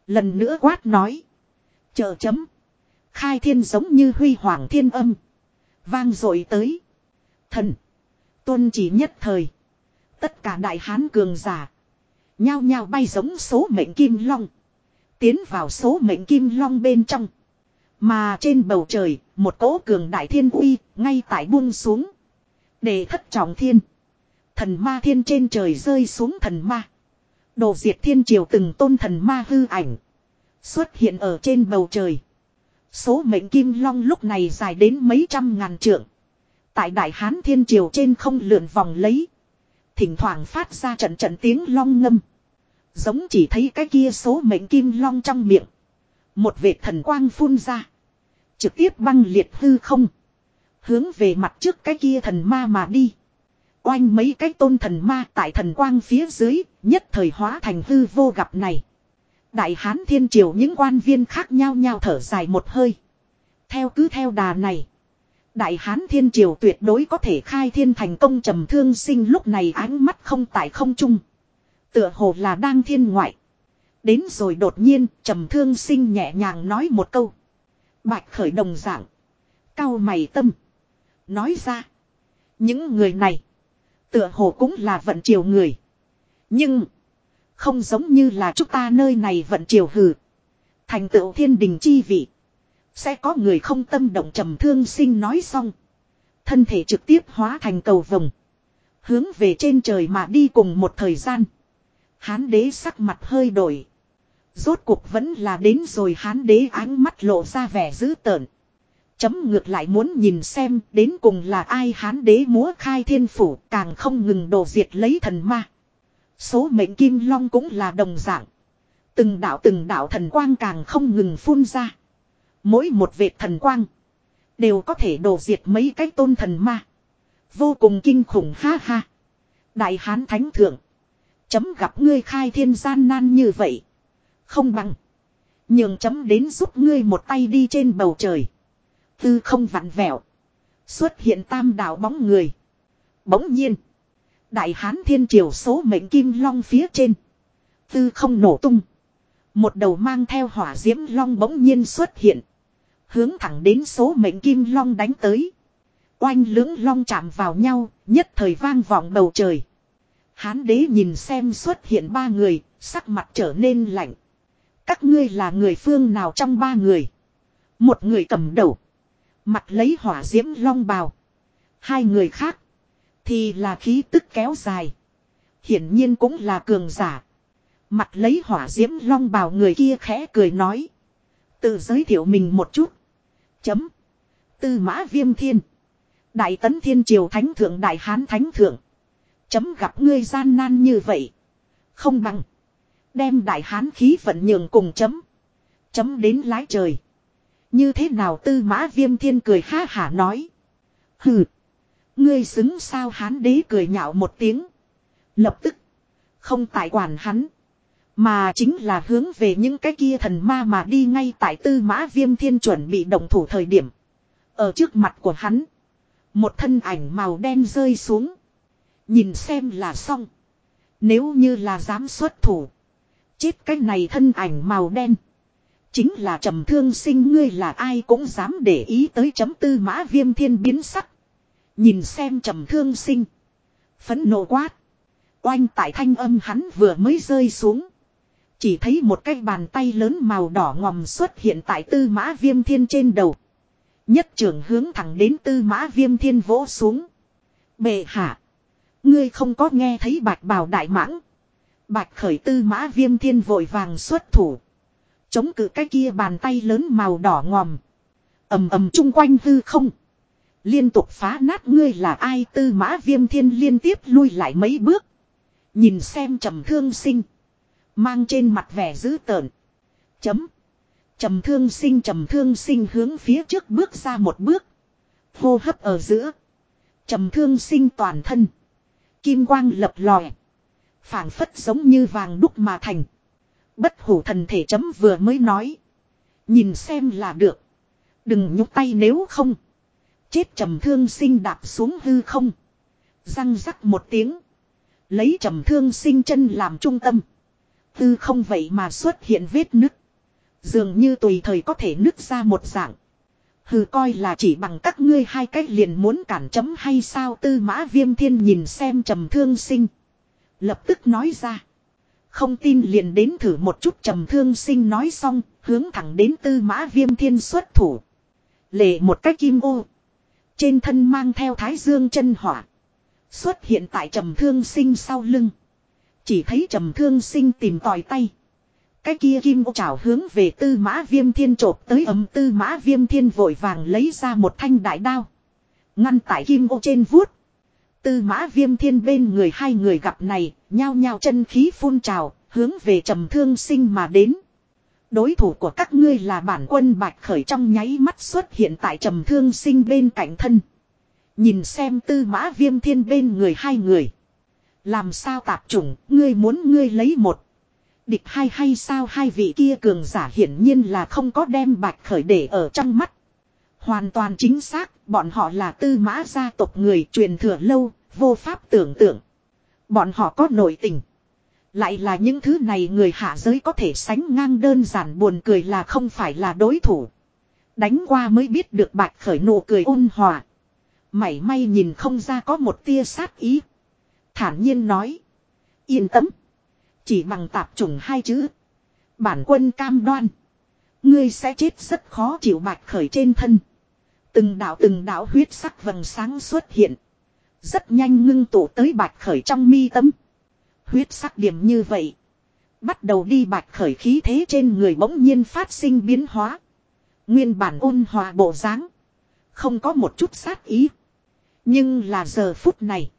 Lần nữa quát nói. Chờ chấm. khai thiên giống như huy hoàng thiên âm. Vang dội tới. Thần. Tuân chỉ nhất thời. Tất cả đại hán cường giả. Nhao nhao bay giống số mệnh kim long. Tiến vào số mệnh kim long bên trong. Mà trên bầu trời, một cỗ cường đại thiên uy, ngay tại buông xuống. Để thất trọng thiên. Thần ma thiên trên trời rơi xuống thần ma. Đồ diệt thiên triều từng tôn thần ma hư ảnh. Xuất hiện ở trên bầu trời. Số mệnh kim long lúc này dài đến mấy trăm ngàn trượng. Tại đại hán thiên triều trên không lượn vòng lấy. Thỉnh thoảng phát ra trận trận tiếng long ngâm. Giống chỉ thấy cái kia số mệnh kim long trong miệng. Một vệt thần quang phun ra. Trực tiếp băng liệt hư không. Hướng về mặt trước cái kia thần ma mà đi. Oanh mấy cái tôn thần ma tại thần quang phía dưới, nhất thời hóa thành hư vô gặp này. Đại hán thiên triều những quan viên khác nhau nhau thở dài một hơi. Theo cứ theo đà này. Đại hán thiên triều tuyệt đối có thể khai thiên thành công trầm thương sinh lúc này ánh mắt không tại không trung. Tựa hồ là đang thiên ngoại. Đến rồi đột nhiên trầm thương sinh nhẹ nhàng nói một câu. Bạch khởi đồng dạng. Cao mày tâm. Nói ra. Những người này. Tựa hồ cũng là vận triều người. Nhưng. Không giống như là chúng ta nơi này vận triều hừ. Thành tựu thiên đình chi vị. Sẽ có người không tâm động trầm thương sinh nói xong. Thân thể trực tiếp hóa thành cầu vồng. Hướng về trên trời mà đi cùng một thời gian. Hán đế sắc mặt hơi đổi. Rốt cuộc vẫn là đến rồi hán đế ánh mắt lộ ra vẻ dữ tợn. Chấm ngược lại muốn nhìn xem đến cùng là ai hán đế múa khai thiên phủ, càng không ngừng đổ diệt lấy thần ma. Số mệnh kim long cũng là đồng dạng. Từng đạo từng đạo thần quang càng không ngừng phun ra. Mỗi một vệt thần quang. Đều có thể đổ diệt mấy cái tôn thần ma. Vô cùng kinh khủng, ha ha. Đại hán thánh thượng. Chấm gặp ngươi khai thiên gian nan như vậy. Không bằng. Nhường chấm đến giúp ngươi một tay đi trên bầu trời. Tư không vặn vẹo. Xuất hiện tam đạo bóng người. Bỗng nhiên. Đại hán thiên triều số mệnh kim long phía trên. Tư không nổ tung. Một đầu mang theo hỏa diễm long bỗng nhiên xuất hiện. Hướng thẳng đến số mệnh kim long đánh tới. Oanh lưỡng long chạm vào nhau, nhất thời vang vọng bầu trời. Hán đế nhìn xem xuất hiện ba người, sắc mặt trở nên lạnh. Các ngươi là người phương nào trong ba người? Một người cầm đầu. Mặt lấy hỏa diễm long bào. Hai người khác. Thì là khí tức kéo dài. Hiển nhiên cũng là cường giả. Mặt lấy hỏa diễm long bào người kia khẽ cười nói. Tự giới thiệu mình một chút. Chấm. Tư mã viêm thiên. Đại tấn thiên triều thánh thượng đại hán thánh thượng. Chấm gặp ngươi gian nan như vậy. Không bằng. Đem đại hán khí vận nhường cùng chấm. Chấm đến lái trời. Như thế nào tư mã viêm thiên cười ha hả nói. Hừ. Ngươi xứng sao hán đế cười nhạo một tiếng. Lập tức. Không tại quản hắn. Mà chính là hướng về những cái kia thần ma mà đi ngay tại tư mã viêm thiên chuẩn bị động thủ thời điểm. Ở trước mặt của hắn. Một thân ảnh màu đen rơi xuống. Nhìn xem là xong. Nếu như là dám xuất thủ. Chết cái này thân ảnh màu đen. Chính là trầm thương sinh ngươi là ai cũng dám để ý tới chấm tư mã viêm thiên biến sắc. Nhìn xem trầm thương sinh. Phấn nộ quát. Oanh tại thanh âm hắn vừa mới rơi xuống. Chỉ thấy một cái bàn tay lớn màu đỏ ngòm xuất hiện tại tư mã viêm thiên trên đầu. Nhất trưởng hướng thẳng đến tư mã viêm thiên vỗ xuống. Bệ hạ. Ngươi không có nghe thấy bạch bào đại mãng. Bạch khởi tư mã viêm thiên vội vàng xuất thủ. Chống cự cái kia bàn tay lớn màu đỏ ngòm. ầm ầm chung quanh hư không. Liên tục phá nát ngươi là ai tư mã viêm thiên liên tiếp lui lại mấy bước. Nhìn xem trầm thương sinh. Mang trên mặt vẻ dữ tợn. Chấm. Trầm thương sinh, trầm thương sinh hướng phía trước bước ra một bước. Hô hấp ở giữa. Trầm thương sinh toàn thân. Kim quang lập lòe. phảng phất giống như vàng đúc mà thành. Bất hủ thần thể chấm vừa mới nói. Nhìn xem là được. Đừng nhúc tay nếu không. Chết trầm thương sinh đạp xuống hư không. Răng rắc một tiếng. Lấy trầm thương sinh chân làm trung tâm. Hư không vậy mà xuất hiện vết nứt. Dường như tùy thời có thể nứt ra một dạng. Hừ coi là chỉ bằng các ngươi hai cách liền muốn cản chấm hay sao tư mã viêm thiên nhìn xem trầm thương sinh. Lập tức nói ra. Không tin liền đến thử một chút trầm thương sinh nói xong, hướng thẳng đến tư mã viêm thiên xuất thủ. Lệ một cách kim ô. Trên thân mang theo thái dương chân hỏa. Xuất hiện tại trầm thương sinh sau lưng. Chỉ thấy trầm thương sinh tìm tòi tay. Cái kia kim ô chảo hướng về tư mã viêm thiên trộp tới ấm tư mã viêm thiên vội vàng lấy ra một thanh đại đao. Ngăn tại kim ô trên vuốt. Tư mã viêm thiên bên người hai người gặp này, nhao nhao chân khí phun trào, hướng về trầm thương sinh mà đến. Đối thủ của các ngươi là bản quân bạch khởi trong nháy mắt xuất hiện tại trầm thương sinh bên cạnh thân. Nhìn xem tư mã viêm thiên bên người hai người. Làm sao tạp chủng, ngươi muốn ngươi lấy một. Địch hai hay sao hai vị kia cường giả hiển nhiên là không có đem bạch khởi để ở trong mắt. Hoàn toàn chính xác, bọn họ là tư mã gia tộc người truyền thừa lâu, vô pháp tưởng tượng. Bọn họ có nội tình. Lại là những thứ này người hạ giới có thể sánh ngang đơn giản buồn cười là không phải là đối thủ. Đánh qua mới biết được bạch khởi nụ cười ôn hòa. Mảy may nhìn không ra có một tia sát ý. Thản nhiên nói. Yên tâm. Chỉ bằng tạp trùng hai chữ. Bản quân cam đoan. Ngươi sẽ chết rất khó chịu bạch khởi trên thân. Từng đạo từng đạo huyết sắc vầng sáng xuất hiện. Rất nhanh ngưng tụ tới bạch khởi trong mi tâm. Huyết sắc điểm như vậy. Bắt đầu đi bạch khởi khí thế trên người bỗng nhiên phát sinh biến hóa. Nguyên bản ôn hòa bộ dáng Không có một chút sát ý. Nhưng là giờ phút này.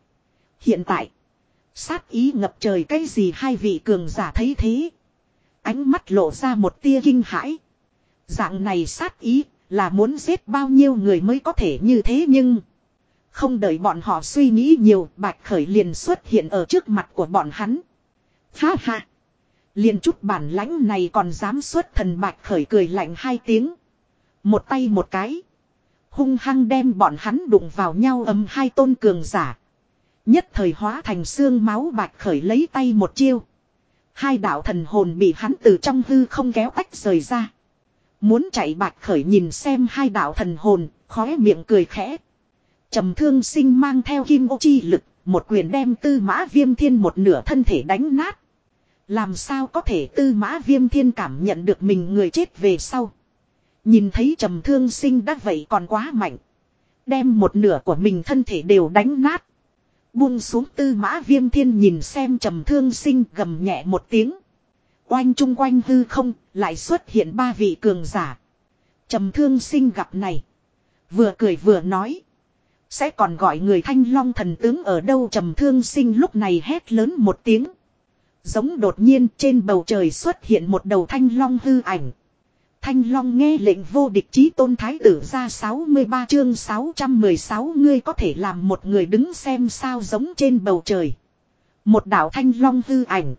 Hiện tại. Sát ý ngập trời cái gì hai vị cường giả thấy thế. Ánh mắt lộ ra một tia kinh hãi. Dạng này sát ý là muốn giết bao nhiêu người mới có thể như thế nhưng. Không đợi bọn họ suy nghĩ nhiều bạch khởi liền xuất hiện ở trước mặt của bọn hắn. Ha ha. Liền chút bản lãnh này còn dám xuất thần bạch khởi cười lạnh hai tiếng. Một tay một cái. Hung hăng đem bọn hắn đụng vào nhau ấm hai tôn cường giả. Nhất thời hóa thành xương máu bạch khởi lấy tay một chiêu. Hai đạo thần hồn bị hắn từ trong hư không kéo tách rời ra. Muốn chạy bạch khởi nhìn xem hai đạo thần hồn, khóe miệng cười khẽ trầm thương sinh mang theo kim ô chi lực, một quyền đem tư mã viêm thiên một nửa thân thể đánh nát. Làm sao có thể tư mã viêm thiên cảm nhận được mình người chết về sau. Nhìn thấy trầm thương sinh đã vậy còn quá mạnh. Đem một nửa của mình thân thể đều đánh nát. Buông xuống tư mã viêm thiên nhìn xem trầm thương sinh gầm nhẹ một tiếng. Oanh chung quanh hư không, lại xuất hiện ba vị cường giả. Trầm thương sinh gặp này. Vừa cười vừa nói. Sẽ còn gọi người thanh long thần tướng ở đâu trầm thương sinh lúc này hét lớn một tiếng. Giống đột nhiên trên bầu trời xuất hiện một đầu thanh long hư ảnh. Thanh Long nghe lệnh vô địch chí tôn thái tử ra 63 chương 616 ngươi có thể làm một người đứng xem sao giống trên bầu trời. Một đảo Thanh Long hư ảnh.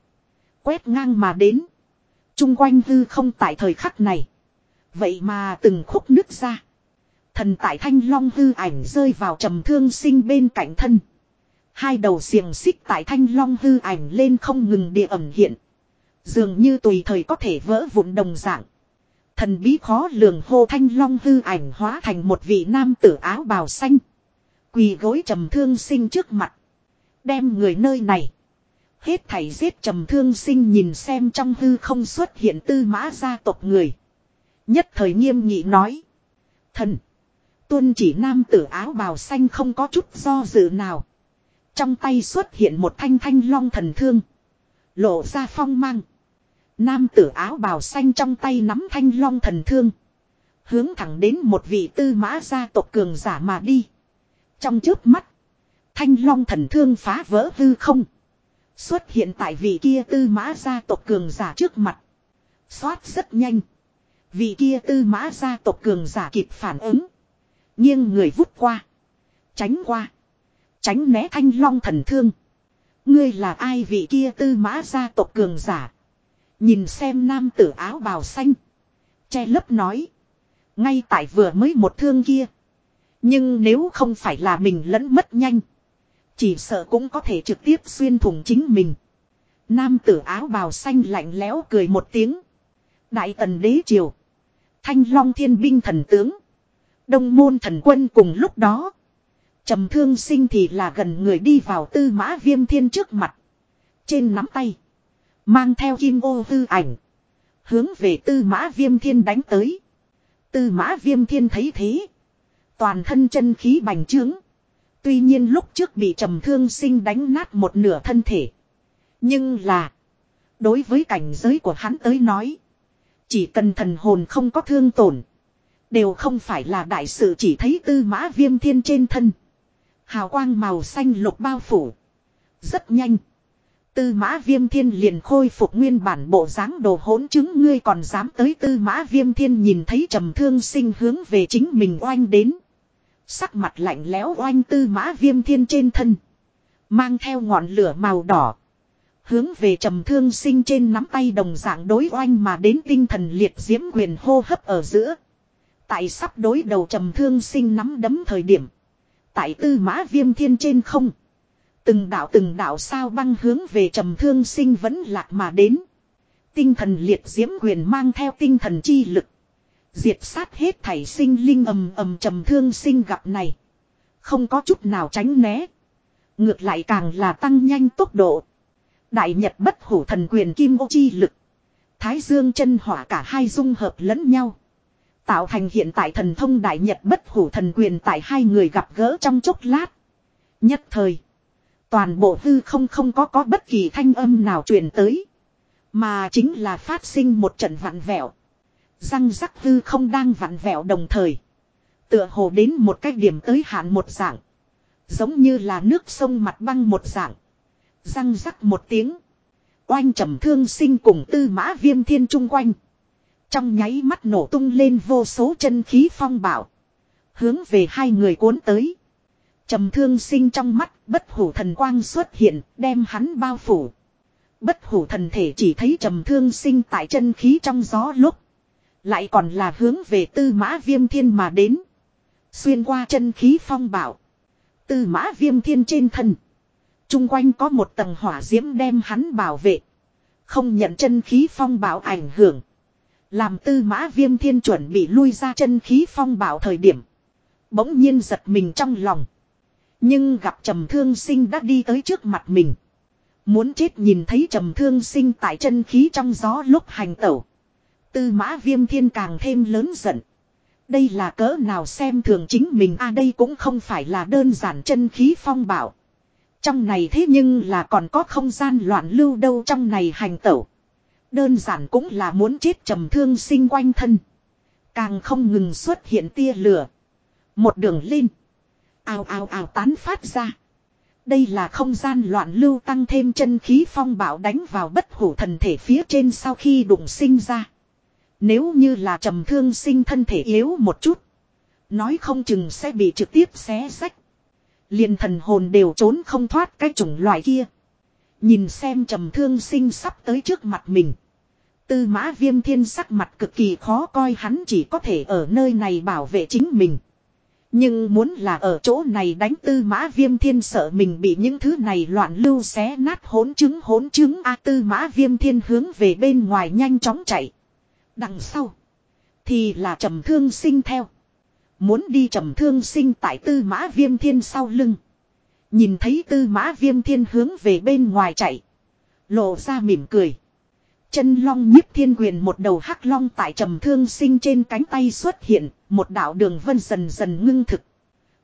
Quét ngang mà đến. Trung quanh hư không tại thời khắc này. Vậy mà từng khúc nước ra. Thần tại Thanh Long hư ảnh rơi vào trầm thương sinh bên cạnh thân. Hai đầu xiềng xích tại Thanh Long hư ảnh lên không ngừng địa ẩm hiện. Dường như tùy thời có thể vỡ vụn đồng dạng. Thần bí khó lường hô thanh long hư ảnh hóa thành một vị nam tử áo bào xanh. Quỳ gối trầm thương sinh trước mặt. Đem người nơi này. Hết thảy giết trầm thương sinh nhìn xem trong hư không xuất hiện tư mã gia tộc người. Nhất thời nghiêm nghị nói. Thần. Tuân chỉ nam tử áo bào xanh không có chút do dự nào. Trong tay xuất hiện một thanh thanh long thần thương. Lộ ra phong mang. Nam tử áo bào xanh trong tay nắm thanh long thần thương. Hướng thẳng đến một vị tư mã gia tộc cường giả mà đi. Trong trước mắt. Thanh long thần thương phá vỡ hư không. Xuất hiện tại vị kia tư mã gia tộc cường giả trước mặt. Xoát rất nhanh. Vị kia tư mã gia tộc cường giả kịp phản ứng nghiêng người vút qua. Tránh qua. Tránh né thanh long thần thương. Ngươi là ai vị kia tư mã gia tộc cường giả. Nhìn xem nam tử áo bào xanh. Che lấp nói. Ngay tại vừa mới một thương kia. Nhưng nếu không phải là mình lẫn mất nhanh. Chỉ sợ cũng có thể trực tiếp xuyên thủng chính mình. Nam tử áo bào xanh lạnh lẽo cười một tiếng. Đại tần đế triều. Thanh long thiên binh thần tướng. Đông môn thần quân cùng lúc đó. trầm thương sinh thì là gần người đi vào tư mã viêm thiên trước mặt. Trên nắm tay. Mang theo kim ô hư ảnh. Hướng về tư mã viêm thiên đánh tới. Tư mã viêm thiên thấy thế. Toàn thân chân khí bành trướng. Tuy nhiên lúc trước bị trầm thương sinh đánh nát một nửa thân thể. Nhưng là. Đối với cảnh giới của hắn tới nói. Chỉ cần thần hồn không có thương tổn. Đều không phải là đại sự, chỉ thấy tư mã viêm thiên trên thân. Hào quang màu xanh lục bao phủ. Rất nhanh. Tư mã viêm thiên liền khôi phục nguyên bản bộ dáng đồ hỗn chứng ngươi còn dám tới tư mã viêm thiên nhìn thấy trầm thương sinh hướng về chính mình oanh đến. Sắc mặt lạnh lẽo oanh tư mã viêm thiên trên thân. Mang theo ngọn lửa màu đỏ. Hướng về trầm thương sinh trên nắm tay đồng dạng đối oanh mà đến tinh thần liệt diễm quyền hô hấp ở giữa. Tại sắp đối đầu trầm thương sinh nắm đấm thời điểm. Tại tư mã viêm thiên trên không. Từng đạo từng đạo sao băng hướng về trầm thương sinh vẫn lạc mà đến. Tinh thần liệt diễm quyền mang theo tinh thần chi lực. Diệt sát hết thảy sinh linh ầm ầm trầm thương sinh gặp này. Không có chút nào tránh né. Ngược lại càng là tăng nhanh tốc độ. Đại Nhật bất hủ thần quyền kim ô chi lực. Thái dương chân hỏa cả hai dung hợp lẫn nhau. Tạo thành hiện tại thần thông Đại Nhật bất hủ thần quyền tại hai người gặp gỡ trong chốc lát. Nhất thời. Toàn bộ hư không không có có bất kỳ thanh âm nào truyền tới. Mà chính là phát sinh một trận vặn vẹo. Răng rắc hư không đang vặn vẹo đồng thời. Tựa hồ đến một cái điểm tới hạn một dạng. Giống như là nước sông mặt băng một dạng. Răng rắc một tiếng. Oanh trầm thương sinh cùng tư mã viêm thiên trung quanh. Trong nháy mắt nổ tung lên vô số chân khí phong bảo. Hướng về hai người cuốn tới. Trầm thương sinh trong mắt, bất hủ thần quang xuất hiện, đem hắn bao phủ. Bất hủ thần thể chỉ thấy trầm thương sinh tại chân khí trong gió lúc. Lại còn là hướng về tư mã viêm thiên mà đến. Xuyên qua chân khí phong bảo. Tư mã viêm thiên trên thân. Trung quanh có một tầng hỏa diễm đem hắn bảo vệ. Không nhận chân khí phong bảo ảnh hưởng. Làm tư mã viêm thiên chuẩn bị lui ra chân khí phong bảo thời điểm. Bỗng nhiên giật mình trong lòng. Nhưng gặp trầm thương sinh đã đi tới trước mặt mình. Muốn chết nhìn thấy trầm thương sinh tại chân khí trong gió lúc hành tẩu. Tư mã viêm thiên càng thêm lớn giận. Đây là cỡ nào xem thường chính mình a, đây cũng không phải là đơn giản chân khí phong bảo. Trong này thế nhưng là còn có không gian loạn lưu đâu trong này hành tẩu. Đơn giản cũng là muốn chết trầm thương sinh quanh thân. Càng không ngừng xuất hiện tia lửa. Một đường lên. Ào ào ào tán phát ra. Đây là không gian loạn lưu tăng thêm chân khí phong bảo đánh vào bất hủ thần thể phía trên sau khi đụng sinh ra. Nếu như là trầm thương sinh thân thể yếu một chút. Nói không chừng sẽ bị trực tiếp xé sách. liền thần hồn đều trốn không thoát cái chủng loại kia. Nhìn xem trầm thương sinh sắp tới trước mặt mình. Tư mã viêm thiên sắc mặt cực kỳ khó coi, hắn chỉ có thể ở nơi này bảo vệ chính mình. Nhưng muốn là ở chỗ này đánh tư mã viêm thiên, sợ mình bị những thứ này loạn lưu xé nát, hỗn chứng hỗn chứng A, tư mã viêm thiên hướng về bên ngoài nhanh chóng chạy. Đằng sau. Thì là trầm thương sinh theo. Muốn đi trầm thương sinh tại tư mã viêm thiên sau lưng. Nhìn thấy tư mã viêm thiên hướng về bên ngoài chạy. Lộ ra mỉm cười. Chân long nhiếp thiên quyền một đầu hắc long tại trầm thương sinh trên cánh tay xuất hiện, một đạo đường vân dần dần ngưng thực.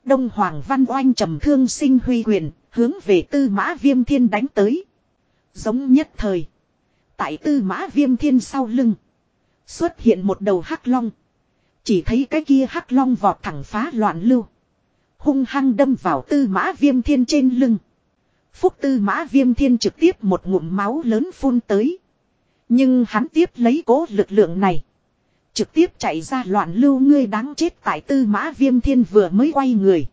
Đông Hoàng Văn Oanh trầm thương sinh huy quyền, hướng về tư mã viêm thiên đánh tới. Giống nhất thời. Tại tư mã viêm thiên sau lưng. Xuất hiện một đầu hắc long. Chỉ thấy cái kia hắc long vọt thẳng phá loạn lưu. Hung hăng đâm vào tư mã viêm thiên trên lưng. Phúc tư mã viêm thiên trực tiếp một ngụm máu lớn phun tới. Nhưng hắn tiếp lấy cố lực lượng này. Trực tiếp chạy ra loạn lưu ngươi đáng chết tại tư mã viêm thiên vừa mới quay người.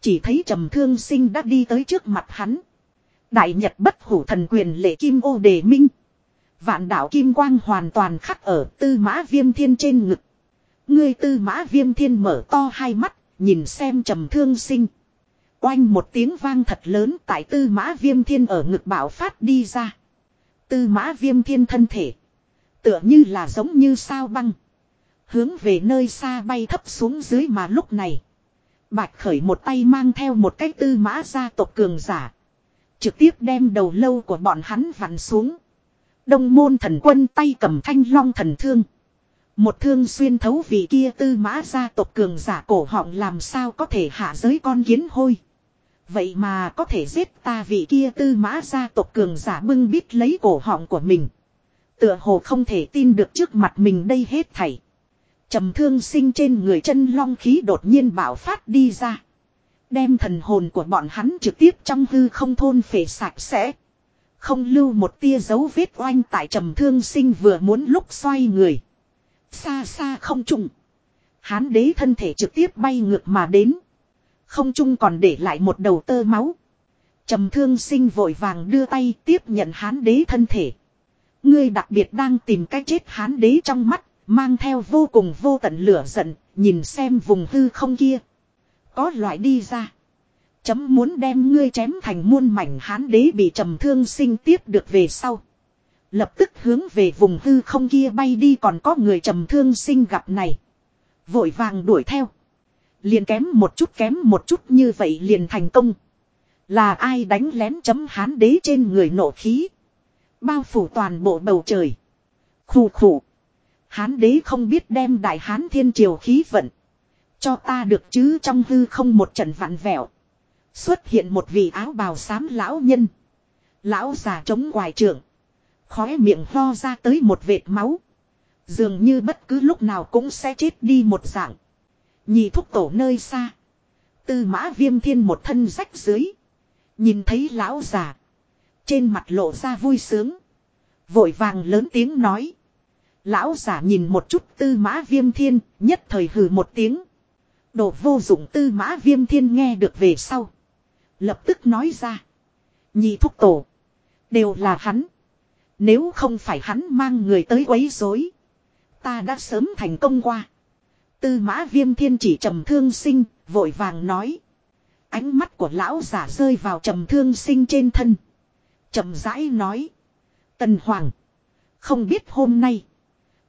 Chỉ thấy trầm thương sinh đã đi tới trước mặt hắn. Đại Nhật bất hủ thần quyền lệ kim ô đề minh. Vạn đạo kim quang hoàn toàn khắc ở tư mã viêm thiên trên ngực. Ngươi tư mã viêm thiên mở to hai mắt, nhìn xem trầm thương sinh. Oanh một tiếng vang thật lớn tại tư mã viêm thiên ở ngực bảo phát đi ra. Tư mã viêm thiên thân thể. Tựa như là giống như sao băng. Hướng về nơi xa bay thấp xuống dưới mà lúc này. Bạch khởi một tay mang theo một cái tư mã gia tộc cường giả. Trực tiếp đem đầu lâu của bọn hắn vặn xuống. Đông môn thần quân tay cầm thanh long thần thương. Một thương xuyên thấu vị kia tư mã gia tộc cường giả cổ họng làm sao có thể hạ giới con kiến hôi. Vậy mà có thể giết ta vị kia tư mã gia tộc cường giả bưng bít lấy cổ họng của mình. Tựa hồ không thể tin được trước mặt mình đây hết thảy. trầm thương sinh trên người chân long khí đột nhiên bạo phát đi ra. Đem thần hồn của bọn hắn trực tiếp trong hư không thôn phệ sạch sẽ. Không lưu một tia dấu vết oanh tại trầm thương sinh vừa muốn lúc xoay người. Xa xa không trùng. Hán đế thân thể trực tiếp bay ngược mà đến. Không trung còn để lại một đầu tơ máu. Trầm thương sinh vội vàng đưa tay tiếp nhận hán đế thân thể. Ngươi đặc biệt đang tìm cách chết hán đế trong mắt, mang theo vô cùng vô tận lửa giận, nhìn xem vùng hư không kia. Có loại đi ra. Chấm muốn đem ngươi chém thành muôn mảnh hán đế bị trầm thương sinh tiếp được về sau. Lập tức hướng về vùng hư không kia bay đi còn có người trầm thương sinh gặp này. Vội vàng đuổi theo. Liền kém một chút, kém một chút như vậy liền thành công. Là ai đánh lén chấm hán đế trên người nổ khí. Bao phủ toàn bộ bầu trời. Khủ khủ. Hán đế không biết đem đại hán thiên triều khí vận. Cho ta được chứ trong hư không một trận vặn vẹo. Xuất hiện một vị áo bào xám lão nhân. Lão già chống hoài trưởng. Khóe miệng ho ra tới một vệt máu. Dường như bất cứ lúc nào cũng sẽ chết đi một dạng. Nhị thúc tổ nơi xa. Tư mã viêm thiên một thân rách dưới. Nhìn thấy lão già. Trên mặt lộ ra vui sướng. Vội vàng lớn tiếng nói. Lão già nhìn một chút tư mã viêm thiên, nhất thời hừ một tiếng. Đồ vô dụng tư mã viêm thiên nghe được về sau. Lập tức nói ra. Nhị thúc tổ. Đều là hắn. Nếu không phải hắn mang người tới quấy rối, ta đã sớm thành công qua. Tư mã viêm thiên chỉ trầm thương sinh, vội vàng nói. Ánh mắt của lão giả rơi vào trầm thương sinh trên thân. trầm rãi nói. Tần Hoàng. Không biết hôm nay.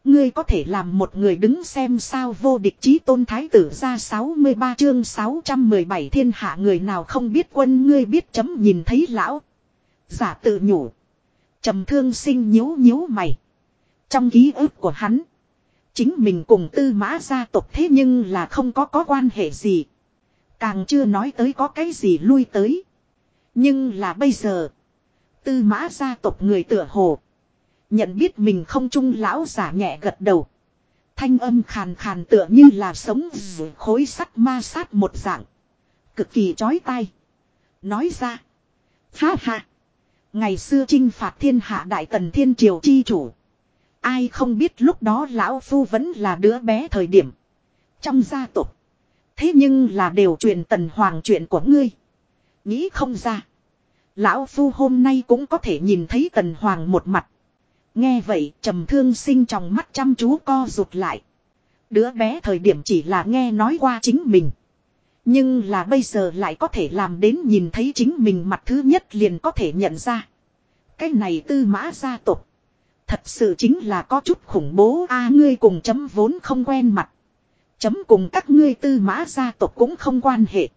Ngươi có thể làm một người đứng xem sao vô địch chí tôn thái tử ra 63 chương 617 thiên hạ người nào không biết quân ngươi biết chấm nhìn thấy lão. Giả tự nhủ. trầm thương sinh nhíu nhíu mày. Trong ký ức của hắn. Chính mình cùng tư mã gia tộc thế nhưng là không có có quan hệ gì. Càng chưa nói tới có cái gì lui tới. Nhưng là bây giờ. Tư mã gia tộc người tựa hồ. Nhận biết mình không trung lão giả nhẹ gật đầu. Thanh âm khàn khàn tựa như là sống khối sắt ma sát một dạng. Cực kỳ chói tai. Nói ra. Ha ha. Ngày xưa chinh phạt thiên hạ đại tần thiên triều chi chủ. Ai không biết lúc đó lão phu vẫn là đứa bé thời điểm. Trong gia tộc. Thế nhưng là đều truyền tần hoàng chuyện của ngươi. Nghĩ không ra. Lão phu hôm nay cũng có thể nhìn thấy tần hoàng một mặt. Nghe vậy, trầm thương sinh trong mắt chăm chú co rụt lại. Đứa bé thời điểm chỉ là nghe nói qua chính mình. Nhưng là bây giờ lại có thể làm đến nhìn thấy chính mình mặt thứ nhất liền có thể nhận ra. Cái này tư mã gia tộc Thật sự chính là có chút khủng bố a, ngươi cùng chấm vốn không quen mặt. Chấm cùng các ngươi tư mã gia tộc cũng không quan hệ.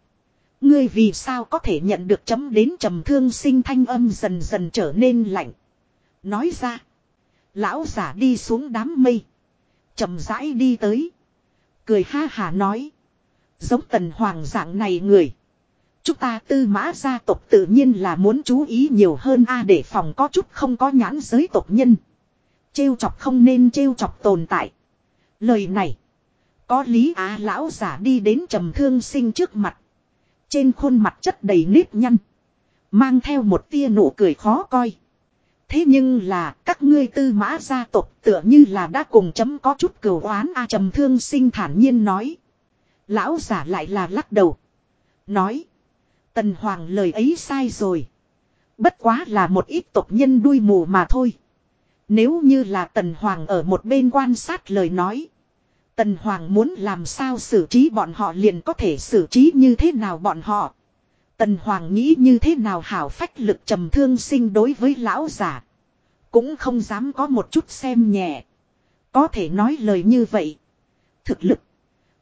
Ngươi vì sao có thể nhận được chấm đến trầm thương sinh thanh âm dần dần trở nên lạnh. Nói ra. Lão giả đi xuống đám mây. trầm rãi đi tới. Cười ha hà nói. Giống tần hoàng dạng này người. Chúng ta tư mã gia tộc tự nhiên là muốn chú ý nhiều hơn a để phòng có chút không có nhãn giới tộc nhân. Trêu chọc không nên trêu chọc tồn tại. Lời này. Có lý á lão giả đi đến trầm thương sinh trước mặt. Trên khuôn mặt chất đầy nếp nhăn. Mang theo một tia nụ cười khó coi. Thế nhưng là, các ngươi tư mã gia tộc tựa như là đã cùng chấm có chút cửu oán a trầm thương sinh thản nhiên nói. Lão giả lại là lắc đầu. Nói. Tần Hoàng lời ấy sai rồi. Bất quá là một ít tộc nhân đuôi mù mà thôi. Nếu như là Tần Hoàng ở một bên quan sát lời nói. Tần Hoàng muốn làm sao xử trí bọn họ liền có thể xử trí như thế nào bọn họ. Tần Hoàng nghĩ như thế nào hảo phách lực trầm thương sinh đối với lão giả. Cũng không dám có một chút xem nhẹ. Có thể nói lời như vậy. Thực lực.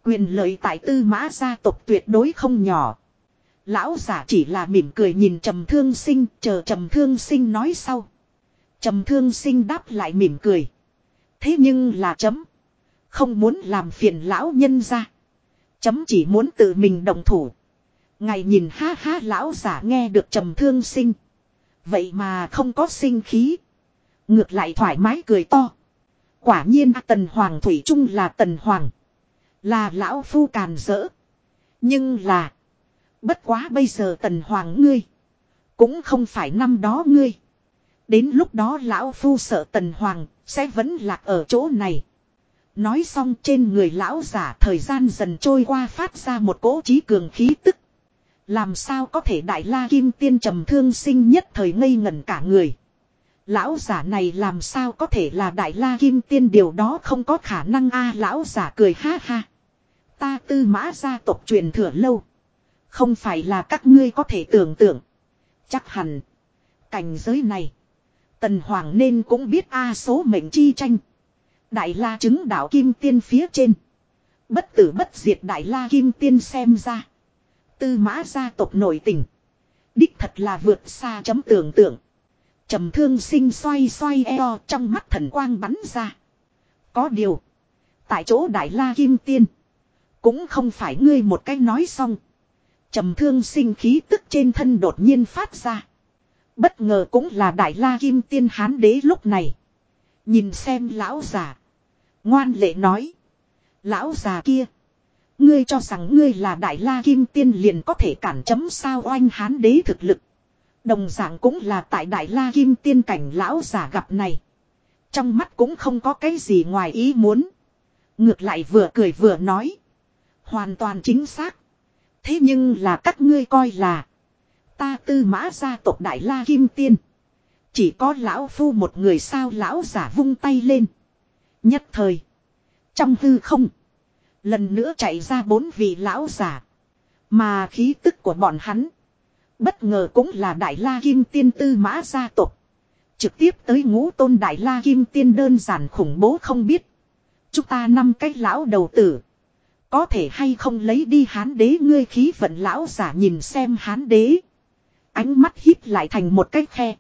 Quyền lợi tại tư mã gia tộc tuyệt đối không nhỏ. Lão giả chỉ là mỉm cười nhìn trầm thương sinh, chờ trầm thương sinh nói sau. Trầm thương sinh đáp lại mỉm cười. Thế nhưng là chấm. Không muốn làm phiền lão nhân ra. Chấm chỉ muốn tự mình đồng thủ. Ngài nhìn ha ha lão giả nghe được trầm thương sinh. Vậy mà không có sinh khí. Ngược lại thoải mái cười to. Quả nhiên tần hoàng thủy trung là tần hoàng. Là lão phu càn rỡ. Nhưng là. Bất quá bây giờ tần hoàng ngươi. Cũng không phải năm đó ngươi. Đến lúc đó lão phu sợ tần hoàng, sẽ vẫn lạc ở chỗ này. Nói xong trên người lão giả thời gian dần trôi qua phát ra một cỗ trí cường khí tức. Làm sao có thể đại la kim tiên trầm thương sinh nhất thời ngây ngẩn cả người. Lão giả này làm sao có thể là đại la kim tiên, điều đó không có khả năng a, lão giả cười ha ha. Ta tư mã gia tộc truyền thừa lâu. Không phải là các ngươi có thể tưởng tượng. Chắc hẳn. Cảnh giới này. Tần Hoàng nên cũng biết A số mệnh chi tranh. Đại la chứng đạo kim tiên phía trên. Bất tử bất diệt đại la kim tiên xem ra. Tư mã gia tộc nổi tình. Đích thật là vượt xa chấm tưởng tượng. trầm thương sinh xoay xoay eo trong mắt thần quang bắn ra. Có điều. Tại chỗ đại la kim tiên. Cũng không phải ngươi một cách nói xong. trầm thương sinh khí tức trên thân đột nhiên phát ra. Bất ngờ cũng là đại la kim tiên hán đế lúc này. Nhìn xem lão già. Ngoan lệ nói. Lão già kia. Ngươi cho rằng ngươi là đại la kim tiên liền có thể cản chấm sao oanh hán đế thực lực. Đồng dạng cũng là tại đại la kim tiên cảnh lão già gặp này. Trong mắt cũng không có cái gì ngoài ý muốn. Ngược lại vừa cười vừa nói. Hoàn toàn chính xác. Thế nhưng là các ngươi coi là. Ta tư mã gia tộc đại la kim tiên. Chỉ có lão phu một người sao lão giả vung tay lên. Nhất thời. Trong hư không. Lần nữa chạy ra bốn vị lão giả. Mà khí tức của bọn hắn. Bất ngờ cũng là đại la kim tiên tư mã gia tộc. Trực tiếp tới ngũ tôn đại la kim tiên đơn giản khủng bố không biết. Chúng ta năm cái lão đầu tử. Có thể hay không lấy đi hán đế ngươi khí vận lão giả nhìn xem hán đế. Ánh mắt hít lại thành một cái khe.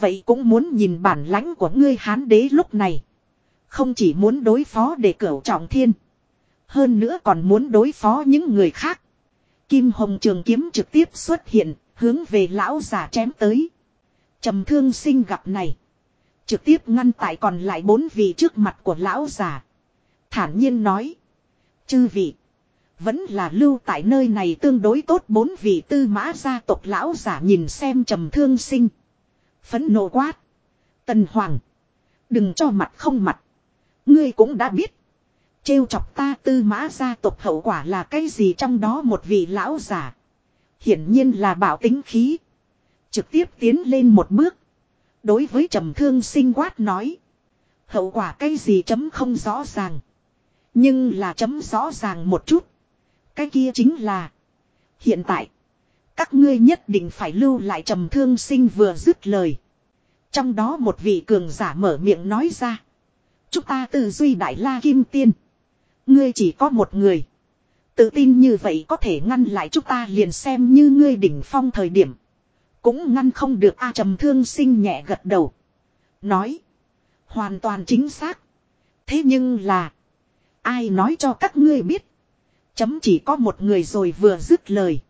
Vậy cũng muốn nhìn bản lãnh của ngươi hán đế lúc này. Không chỉ muốn đối phó để cửu trọng thiên. Hơn nữa còn muốn đối phó những người khác. Kim Hồng Trường Kiếm trực tiếp xuất hiện, hướng về lão giả chém tới. trầm thương sinh gặp này. Trực tiếp ngăn tại còn lại bốn vị trước mặt của lão giả. Thản nhiên nói. Chư vị. Vẫn là lưu tại nơi này tương đối tốt bốn vị tư mã gia tộc lão giả nhìn xem trầm thương sinh. Phấn nộ quát. Tần Hoàng. Đừng cho mặt không mặt. Ngươi cũng đã biết. Trêu chọc ta tư mã gia tộc hậu quả là cái gì trong đó một vị lão giả. Hiển nhiên là bảo tính khí. Trực tiếp tiến lên một bước. Đối với trầm thương sinh quát nói. Hậu quả cái gì chấm không rõ ràng. Nhưng là chấm rõ ràng một chút. Cái kia chính là. Hiện tại. Các ngươi nhất định phải lưu lại trầm thương sinh vừa dứt lời. Trong đó một vị cường giả mở miệng nói ra. Chúng ta tư duy đại la kim tiên. Ngươi chỉ có một người. Tự tin như vậy có thể ngăn lại chúng ta liền xem như ngươi đỉnh phong thời điểm. Cũng ngăn không được A trầm thương sinh nhẹ gật đầu. Nói. Hoàn toàn chính xác. Thế nhưng là. Ai nói cho các ngươi biết. Chấm chỉ có một người rồi vừa dứt lời.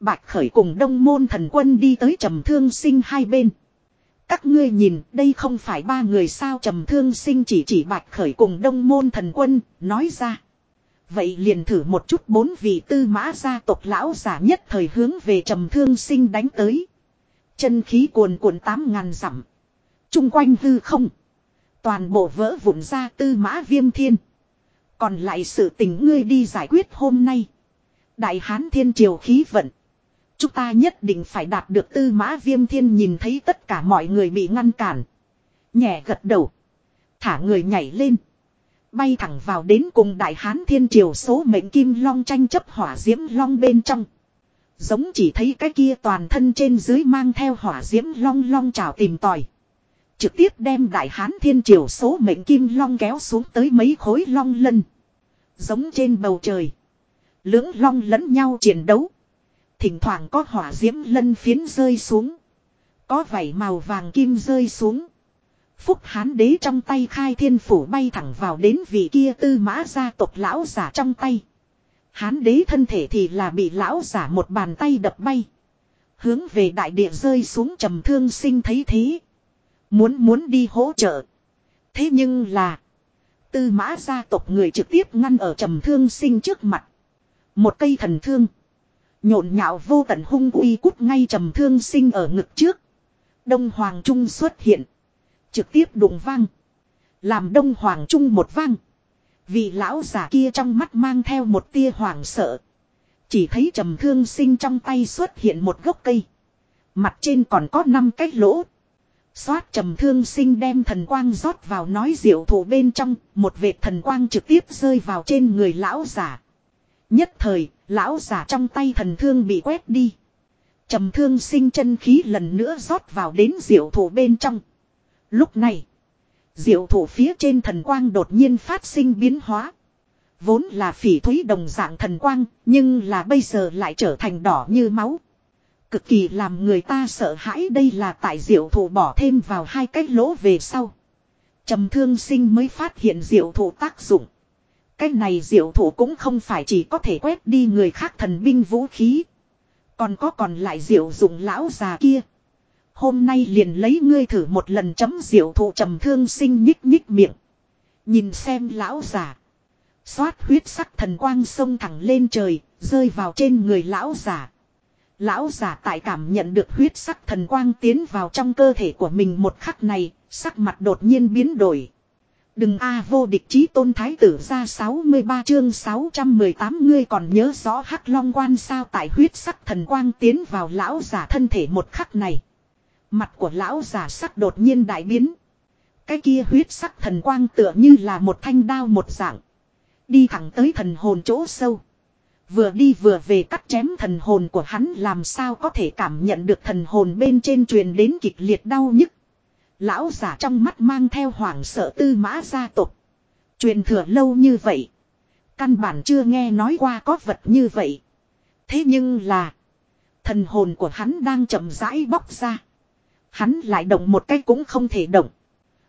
Bạch khởi cùng đông môn thần quân đi tới trầm thương sinh hai bên. Các ngươi nhìn đây không phải ba người sao trầm thương sinh chỉ chỉ bạch khởi cùng đông môn thần quân, nói ra. Vậy liền thử một chút bốn vị tư mã gia tộc lão giả nhất thời hướng về trầm thương sinh đánh tới. Chân khí cuồn cuộn tám ngàn dặm. Trung quanh hư không. Toàn bộ vỡ vụn ra tư mã viêm thiên. Còn lại sự tình ngươi đi giải quyết hôm nay. Đại hán thiên triều khí vận. Chúng ta nhất định phải đạt được tư mã viêm thiên nhìn thấy tất cả mọi người bị ngăn cản. Nhẹ gật đầu. Thả người nhảy lên. Bay thẳng vào đến cùng đại hán thiên triều số mệnh kim long tranh chấp hỏa diễm long bên trong. Giống chỉ thấy cái kia toàn thân trên dưới mang theo hỏa diễm long long trào tìm tòi. Trực tiếp đem đại hán thiên triều số mệnh kim long kéo xuống tới mấy khối long lân. Giống trên bầu trời. Lưỡng long lẫn nhau chiến đấu. Thỉnh thoảng có hỏa diễm lân phiến rơi xuống. Có vảy màu vàng kim rơi xuống. Phúc hán đế trong tay khai thiên phủ bay thẳng vào đến vị kia tư mã gia tộc lão giả trong tay. Hán đế thân thể thì là bị lão giả một bàn tay đập bay. Hướng về đại địa rơi xuống trầm thương sinh thấy thế. Muốn muốn đi hỗ trợ. Thế nhưng là. Tư mã gia tộc người trực tiếp ngăn ở trầm thương sinh trước mặt. Một cây thần thương. Nhộn nhạo vô tận hung uy cút ngay trầm thương sinh ở ngực trước. Đông Hoàng Trung xuất hiện. Trực tiếp đụng vang. Làm Đông Hoàng Trung một vang. Vị lão giả kia trong mắt mang theo một tia hoàng sợ. Chỉ thấy trầm thương sinh trong tay xuất hiện một gốc cây. Mặt trên còn có năm cái lỗ. Xoát trầm thương sinh đem thần quang rót vào nói diệu thủ bên trong, một vệt thần quang trực tiếp rơi vào trên người lão giả. Nhất thời, lão giả trong tay thần thương bị quét đi. Trầm thương sinh chân khí lần nữa rót vào đến diệu thủ bên trong. Lúc này, diệu thủ phía trên thần quang đột nhiên phát sinh biến hóa. Vốn là phỉ thúy đồng dạng thần quang, nhưng là bây giờ lại trở thành đỏ như máu. Cực kỳ làm người ta sợ hãi đây là tại diệu thủ bỏ thêm vào hai cái lỗ về sau. trầm thương sinh mới phát hiện diệu thủ tác dụng. Cái này diệu thủ cũng không phải chỉ có thể quét đi người khác thần binh vũ khí. Còn có còn lại diệu dụng lão già kia. Hôm nay liền lấy ngươi thử một lần chấm diệu thủ trầm thương sinh nhích nhích miệng. Nhìn xem lão già. Xoát huyết sắc thần quang sông thẳng lên trời, rơi vào trên người lão già. Lão giả tại cảm nhận được huyết sắc thần quang tiến vào trong cơ thể của mình một khắc này, sắc mặt đột nhiên biến đổi. Đừng a vô địch chí tôn thái tử ra 63 chương 618 ngươi còn nhớ rõ hắc long quan sao tại huyết sắc thần quang tiến vào lão giả thân thể một khắc này. Mặt của lão giả sắc đột nhiên đại biến. Cái kia huyết sắc thần quang tựa như là một thanh đao một dạng. Đi thẳng tới thần hồn chỗ sâu. Vừa đi vừa về cắt chém thần hồn của hắn làm sao có thể cảm nhận được thần hồn bên trên truyền đến kịch liệt đau nhức. Lão giả trong mắt mang theo hoảng sợ tư mã gia tộc. Truyền thừa lâu như vậy. Căn bản chưa nghe nói qua có vật như vậy. Thế nhưng là. Thần hồn của hắn đang chậm rãi bóc ra. Hắn lại động một cách cũng không thể động.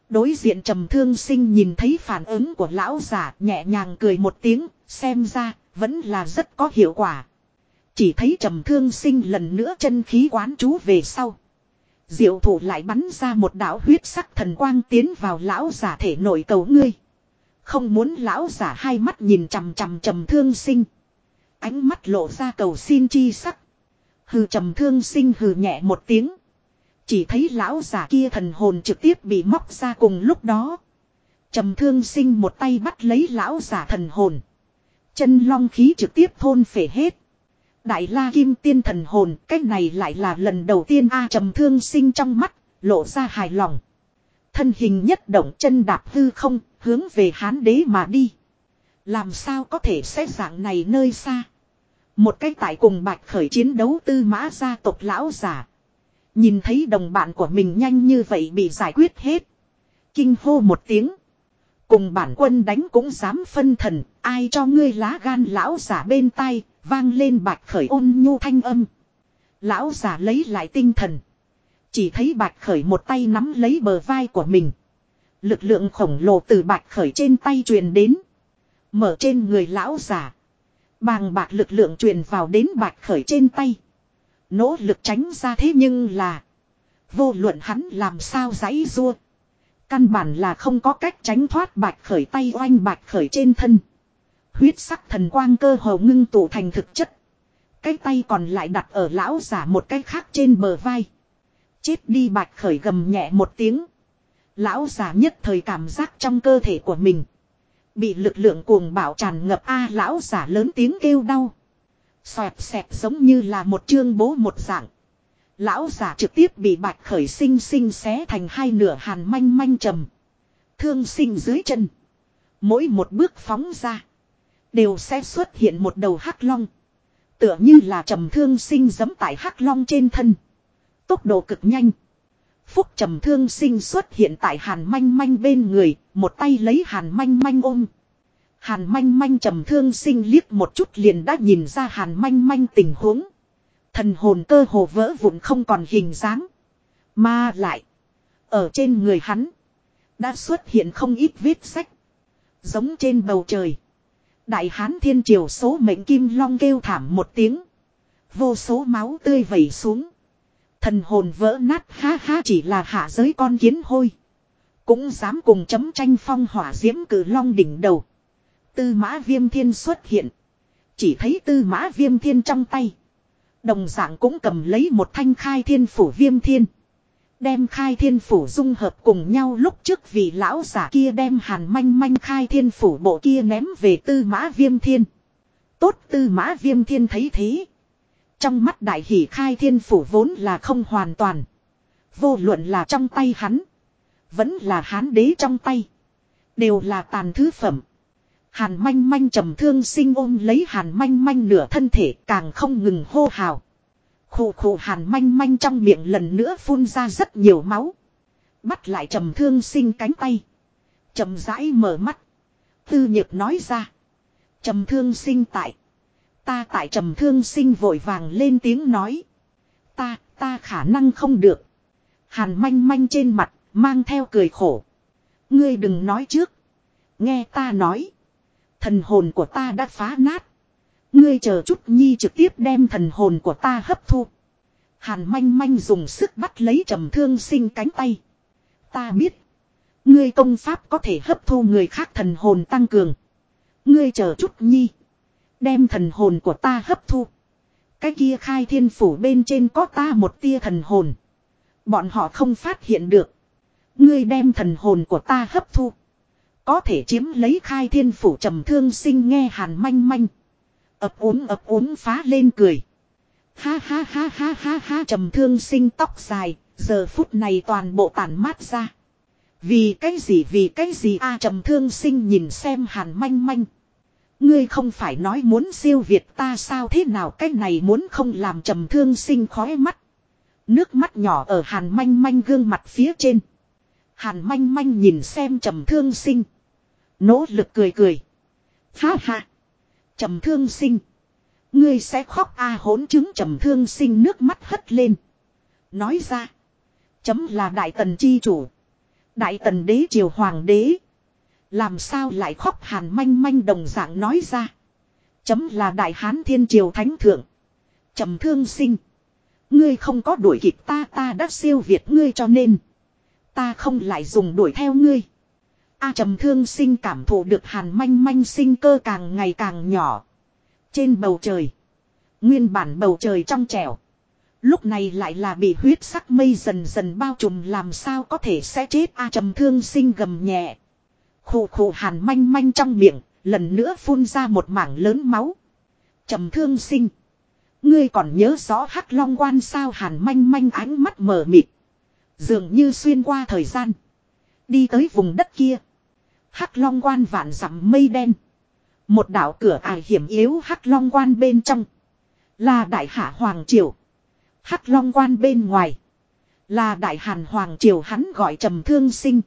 Đối diện trầm thương sinh nhìn thấy phản ứng của lão giả, nhẹ nhàng cười một tiếng. Xem ra, vẫn là rất có hiệu quả. Chỉ thấy trầm thương sinh lần nữa chân khí quán chú về sau. Diệu thủ lại bắn ra một đạo huyết sắc thần quang tiến vào lão giả thể nội cầu ngươi. Không muốn lão giả hai mắt nhìn chằm chằm trầm thương sinh. Ánh mắt lộ ra cầu xin chi sắc. Hừ trầm thương sinh hừ nhẹ một tiếng. Chỉ thấy lão giả kia thần hồn trực tiếp bị móc ra cùng lúc đó. Trầm thương sinh một tay bắt lấy lão giả thần hồn. Chân long khí trực tiếp thôn phể hết. Đại la kim tiên thần hồn, cách này lại là lần đầu tiên A trầm thương sinh trong mắt, lộ ra hài lòng. Thân hình nhất động chân đạp hư không, hướng về hán đế mà đi. Làm sao có thể xét dạng này nơi xa. Một cách tại cùng bạch khởi chiến đấu tư mã gia tộc lão giả. Nhìn thấy đồng bạn của mình nhanh như vậy bị giải quyết hết. Kinh hô một tiếng. Cùng bản quân đánh cũng dám phân thần, ai cho ngươi lá gan lão giả bên tay, vang lên bạch khởi ôn nhu thanh âm. Lão giả lấy lại tinh thần. Chỉ thấy bạch khởi một tay nắm lấy bờ vai của mình. Lực lượng khổng lồ từ bạch khởi trên tay truyền đến. Mở trên người lão giả. Bàng bạc lực lượng truyền vào đến bạch khởi trên tay. Nỗ lực tránh ra thế nhưng là. Vô luận hắn làm sao giãy rua. Căn bản là không có cách tránh thoát bạch khởi tay oanh bạch khởi trên thân. Huyết sắc thần quang cơ hồ ngưng tụ thành thực chất. Cái tay còn lại đặt ở lão giả một cái khác trên bờ vai. Chết đi bạch khởi gầm nhẹ một tiếng. Lão giả nhất thời cảm giác trong cơ thể của mình. Bị lực lượng cuồng bạo tràn ngập a, lão giả lớn tiếng kêu đau. Xoẹt xẹt giống như là một chương bố một dạng. Lão giả trực tiếp bị bạch khởi sinh sinh xé thành hai nửa hàn manh manh trầm. Thương sinh dưới chân. Mỗi một bước phóng ra. Đều sẽ xuất hiện một đầu hắc long. Tựa như là trầm thương sinh giấm tại hắc long trên thân. Tốc độ cực nhanh. Phúc trầm thương sinh xuất hiện tại hàn manh manh bên người. Một tay lấy hàn manh manh ôm. Hàn manh manh trầm thương sinh liếc một chút liền đã nhìn ra hàn manh manh tình huống. Thần hồn cơ hồ vỡ vụn không còn hình dáng. Mà lại. Ở trên người hắn. Đã xuất hiện không ít vết sách. Giống trên bầu trời. Đại hán thiên triều số mệnh kim long kêu thảm một tiếng. Vô số máu tươi vẩy xuống. Thần hồn vỡ nát, ha ha, chỉ là hạ giới con kiến hôi. Cũng dám cùng chấm tranh phong hỏa diễm cử long đỉnh đầu. Tư mã viêm thiên xuất hiện. Chỉ thấy tư mã viêm thiên trong tay. Đồng dạng cũng cầm lấy một thanh khai thiên phủ viêm thiên. Đem khai thiên phủ dung hợp cùng nhau lúc trước vì lão giả kia đem hàn manh manh khai thiên phủ bộ kia ném về tư mã viêm thiên. Tốt tư mã viêm thiên thấy thế. Trong mắt đại hỷ khai thiên phủ vốn là không hoàn toàn. Vô luận là trong tay hắn. Vẫn là hán đế trong tay. Đều là tàn thứ phẩm. Hàn manh manh trầm thương sinh ôm lấy hàn manh manh nửa thân thể càng không ngừng hô hào. Khủ khủ hàn manh manh trong miệng lần nữa phun ra rất nhiều máu. Bắt lại trầm thương sinh cánh tay. trầm rãi mở mắt. Tư nhược nói ra. trầm thương sinh tại. Ta tại trầm thương sinh vội vàng lên tiếng nói. Ta, ta khả năng không được. Hàn manh manh trên mặt, mang theo cười khổ. Ngươi đừng nói trước. Nghe ta nói. Thần hồn của ta đã phá nát. Ngươi chờ chút nhi trực tiếp đem thần hồn của ta hấp thu. Hàn manh manh dùng sức bắt lấy trầm thương sinh cánh tay. Ta biết. Ngươi công pháp có thể hấp thu người khác thần hồn tăng cường. Ngươi chờ chút nhi. Đem thần hồn của ta hấp thu. Cái kia khai thiên phủ bên trên có ta một tia thần hồn. Bọn họ không phát hiện được. Ngươi đem thần hồn của ta hấp thu. Có thể chiếm lấy khai thiên phủ trầm thương sinh nghe hàn manh manh. ập uống ập uống phá lên cười. Ha ha ha ha ha ha trầm thương sinh tóc dài, giờ phút này toàn bộ tàn mát ra. Vì cái gì vì cái gì a trầm thương sinh nhìn xem hàn manh manh. Ngươi không phải nói muốn siêu việt ta sao thế nào cái này muốn không làm trầm thương sinh khói mắt. Nước mắt nhỏ ở hàn manh manh gương mặt phía trên. Hàn manh manh nhìn xem trầm thương sinh. Nỗ lực cười cười. Ha ha. Trầm thương sinh. Ngươi sẽ khóc a à, hỗn chứng trầm thương sinh nước mắt hất lên. Nói ra. Chấm là đại tần chi chủ. Đại tần đế triều hoàng đế. Làm sao lại khóc hàn manh manh đồng dạng nói ra. Chấm là đại hán thiên triều thánh thượng. Trầm thương sinh. Ngươi không có đuổi kịp ta ta đã siêu việt ngươi cho nên. Ta không lại dùng đuổi theo ngươi. A trầm thương sinh cảm thụ được hàn manh manh sinh cơ càng ngày càng nhỏ. Trên bầu trời. Nguyên bản bầu trời trong trẻo. Lúc này lại là bị huyết sắc mây dần dần bao trùm làm sao có thể sẽ chết a trầm thương sinh gầm nhẹ. Khủ khủ hàn manh manh trong miệng, lần nữa phun ra một mảng lớn máu. trầm thương sinh. Ngươi còn nhớ rõ hắc long quan sao hàn manh manh ánh mắt mờ mịt. Dường như xuyên qua thời gian. Đi tới vùng đất kia. Hắc long quan vạn dặm mây đen. Một đảo cửa ải hiểm yếu hắc long quan bên trong. Là đại hạ hoàng triều. Hắc long quan bên ngoài. Là đại hàn hoàng triều hắn gọi trầm thương sinh.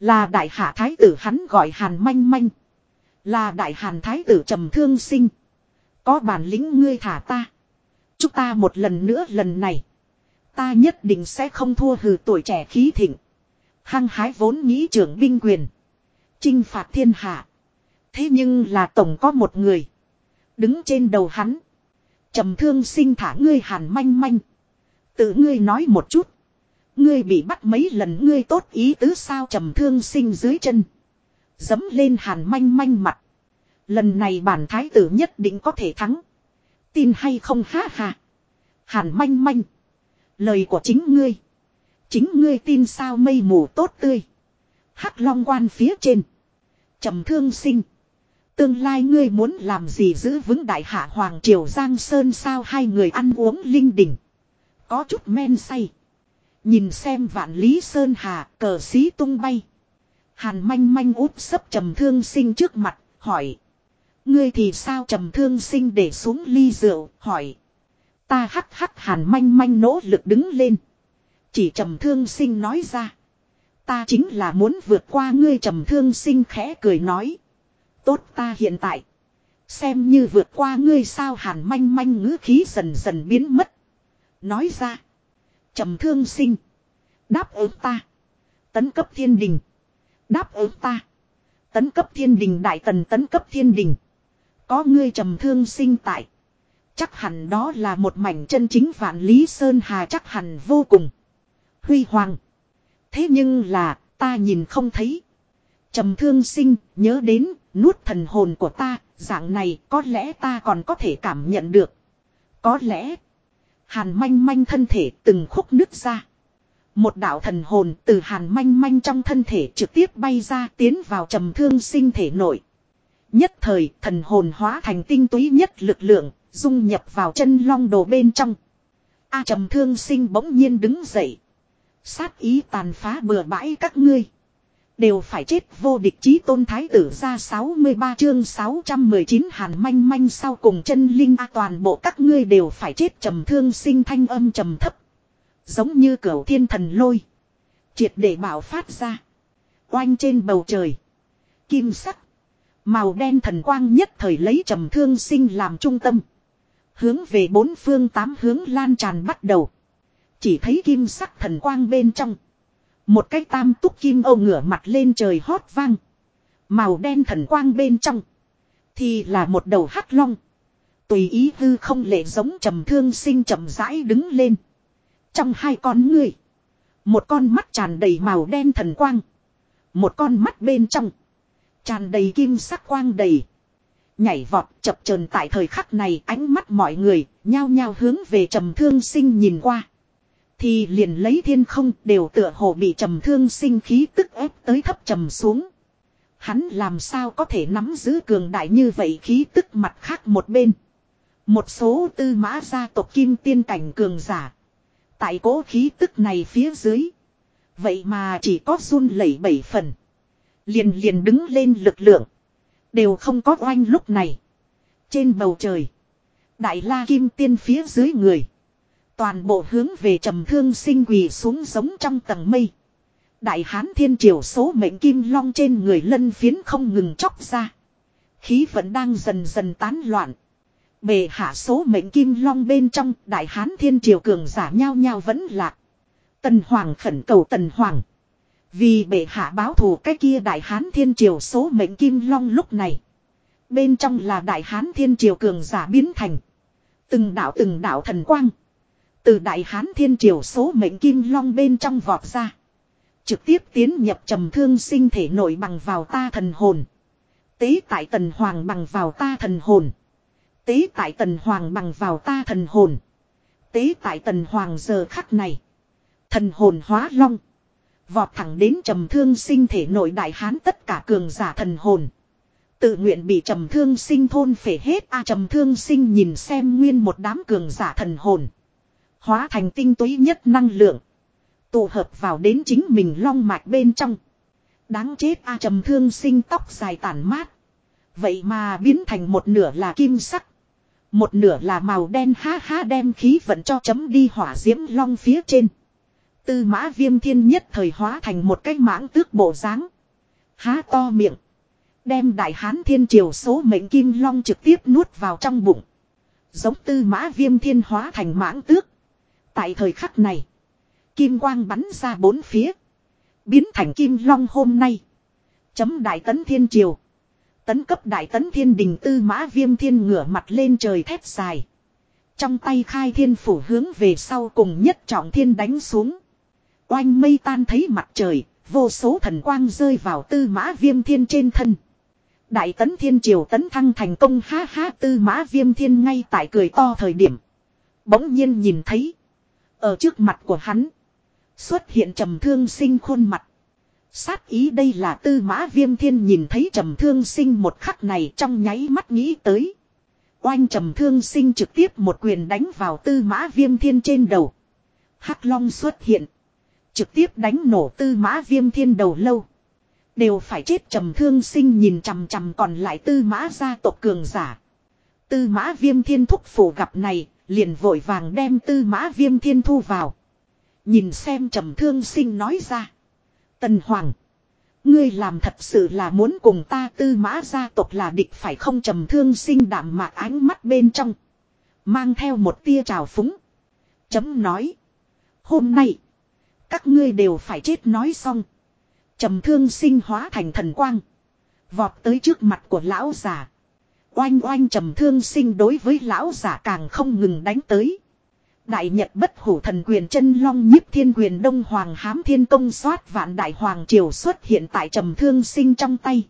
Là đại hạ thái tử hắn gọi hàn manh manh. Là đại hàn thái tử trầm thương sinh. Có bản lĩnh ngươi thả ta. Chúng ta một lần nữa lần này. Ta nhất định sẽ không thua hừ tuổi trẻ khí thịnh. Hăng hái vốn nghĩ trưởng binh quyền chinh phạt thiên hạ. Thế nhưng là tổng có một người. Đứng trên đầu hắn. trầm thương sinh thả ngươi hàn manh manh. Tự ngươi nói một chút. Ngươi bị bắt mấy lần ngươi tốt ý tứ sao trầm thương sinh dưới chân. Dấm lên hàn manh manh mặt. Lần này bản thái tử nhất định có thể thắng. Tin hay không ha ha. Hàn manh manh. Lời của chính ngươi. Chính ngươi tin sao mây mù tốt tươi. Hắc long quan phía trên trầm thương sinh. Tương lai ngươi muốn làm gì giữ vững đại hạ Hoàng Triều Giang Sơn sao hai người ăn uống linh đình. Có chút men say. Nhìn xem vạn lý sơn hà cờ xí tung bay. Hàn manh manh úp sấp trầm thương sinh trước mặt, hỏi. Ngươi thì sao trầm thương sinh để xuống ly rượu, hỏi. Ta hắc hắc hàn manh manh nỗ lực đứng lên. Chỉ trầm thương sinh nói ra. Ta chính là muốn vượt qua ngươi trầm thương sinh khẽ cười nói. Tốt ta hiện tại. Xem như vượt qua ngươi sao hàn manh manh ngữ khí dần dần biến mất. Nói ra. trầm thương sinh. Đáp ứng ta. Tấn cấp thiên đình. Đáp ứng ta. Tấn cấp thiên đình đại tần tấn cấp thiên đình. Có ngươi trầm thương sinh tại. Chắc hẳn đó là một mảnh chân chính vạn lý sơn hà chắc hẳn vô cùng. Huy hoàng. Thế nhưng là ta nhìn không thấy. Trầm thương sinh nhớ đến nuốt thần hồn của ta. Dạng này có lẽ ta còn có thể cảm nhận được. Có lẽ. Hàn manh manh thân thể từng khúc nứt ra. Một đạo thần hồn từ hàn manh manh trong thân thể trực tiếp bay ra tiến vào trầm thương sinh thể nội. Nhất thời thần hồn hóa thành tinh túy nhất lực lượng, dung nhập vào chân long đồ bên trong. A trầm thương sinh bỗng nhiên đứng dậy. Sát ý tàn phá bừa bãi các ngươi. Đều phải chết vô địch chí tôn thái tử ra 63 chương 619 hàn manh manh sau cùng chân linh a toàn bộ các ngươi đều phải chết trầm thương sinh thanh âm trầm thấp. Giống như cửu thiên thần lôi. Triệt để bảo phát ra. Oanh trên bầu trời. Kim sắc. Màu đen thần quang nhất thời lấy trầm thương sinh làm trung tâm. Hướng về bốn phương tám hướng lan tràn bắt đầu. Chỉ thấy kim sắc thần quang bên trong. Một cái tam túc kim âu ngửa mặt lên trời hót vang. Màu đen thần quang bên trong. Thì là một đầu hắc long. Tùy ý hư không lệ giống trầm thương sinh trầm rãi đứng lên. Trong hai con người. Một con mắt tràn đầy màu đen thần quang. Một con mắt bên trong. Tràn đầy kim sắc quang đầy. Nhảy vọt chập chờn tại thời khắc này ánh mắt mọi người nhao nhao hướng về trầm thương sinh nhìn qua. Thì liền lấy thiên không đều tựa hồ bị trầm thương sinh khí tức ép tới thấp trầm xuống. Hắn làm sao có thể nắm giữ cường đại như vậy khí tức mặt khác một bên. Một số tư mã gia tộc kim tiên cảnh cường giả. Tại cố khí tức này phía dưới. Vậy mà chỉ có run lẩy bảy phần. Liền liền đứng lên lực lượng. Đều không có oanh lúc này. Trên bầu trời. Đại la kim tiên phía dưới người. Toàn bộ hướng về trầm thương sinh quỳ xuống giống trong tầng mây. Đại hán thiên triều số mệnh kim long trên người lân phiến không ngừng chóc ra. Khí vẫn đang dần dần tán loạn. Bề hạ số mệnh kim long bên trong, đại hán thiên triều cường giả nhau nhau vẫn lạc. Tần Hoàng khẩn cầu Tần Hoàng. Vì bệ hạ báo thù cái kia đại hán thiên triều số mệnh kim long lúc này. Bên trong là đại hán thiên triều cường giả biến thành. Từng đạo từng đạo thần quang. Từ đại hán thiên triều số mệnh kim long bên trong vọt ra. Trực tiếp tiến nhập trầm thương sinh thể nội bằng vào ta thần hồn. Tế tại tần hoàng bằng vào ta thần hồn. Tế tại tần hoàng bằng vào ta thần hồn. Tế tại tần hoàng giờ khắc này. Thần hồn hóa long. Vọt thẳng đến trầm thương sinh thể nội đại hán tất cả cường giả thần hồn. Tự nguyện bị trầm thương sinh thôn phể hết a trầm thương sinh nhìn xem nguyên một đám cường giả thần hồn. Hóa thành tinh túy nhất năng lượng. Tụ hợp vào đến chính mình long mạch bên trong. Đáng chết a trầm thương sinh tóc dài tản mát. Vậy mà biến thành một nửa là kim sắc. Một nửa là màu đen ha ha đem khí vận cho chấm đi hỏa diễm long phía trên. Tư mã viêm thiên nhất thời hóa thành một cái mãng tước bộ dáng Há to miệng. Đem đại hán thiên triều số mệnh kim long trực tiếp nuốt vào trong bụng. Giống tư mã viêm thiên hóa thành mãng tước. Tại thời khắc này. Kim quang bắn ra bốn phía. Biến thành kim long hôm nay. Chấm đại tấn thiên triều. Tấn cấp đại tấn thiên đình tư mã viêm thiên ngửa mặt lên trời thét dài. Trong tay khai thiên phủ hướng về sau cùng nhất trọng thiên đánh xuống. Oanh mây tan thấy mặt trời, vô số thần quang rơi vào tư mã viêm thiên trên thân. Đại tấn thiên triều tấn thăng thành công ha ha tư mã viêm thiên ngay tại cười to thời điểm. Bỗng nhiên nhìn thấy. Ở trước mặt của hắn. Xuất hiện trầm thương sinh khuôn mặt. Sát ý đây là tư mã viêm thiên nhìn thấy trầm thương sinh một khắc này trong nháy mắt nghĩ tới. Oanh trầm thương sinh trực tiếp một quyền đánh vào tư mã viêm thiên trên đầu. Hắc long xuất hiện. Trực tiếp đánh nổ tư mã viêm thiên đầu lâu. Đều phải chết trầm thương sinh nhìn chằm chằm còn lại tư mã gia tộc cường giả. Tư mã viêm thiên thúc phủ gặp này, liền vội vàng đem tư mã viêm thiên thu vào. Nhìn xem trầm thương sinh nói ra. Tần Hoàng. Ngươi làm thật sự là muốn cùng ta tư mã gia tộc là địch phải không trầm thương sinh đảm mạc ánh mắt bên trong. Mang theo một tia trào phúng. Chấm nói. Hôm nay. Các ngươi đều phải chết nói xong. Trầm thương sinh hóa thành thần quang. Vọt tới trước mặt của lão già. Oanh oanh trầm thương sinh đối với lão giả càng không ngừng đánh tới. Đại Nhật bất hủ thần quyền chân long nhiếp thiên quyền đông hoàng hám thiên công soát vạn đại hoàng triều xuất hiện tại trầm thương sinh trong tay.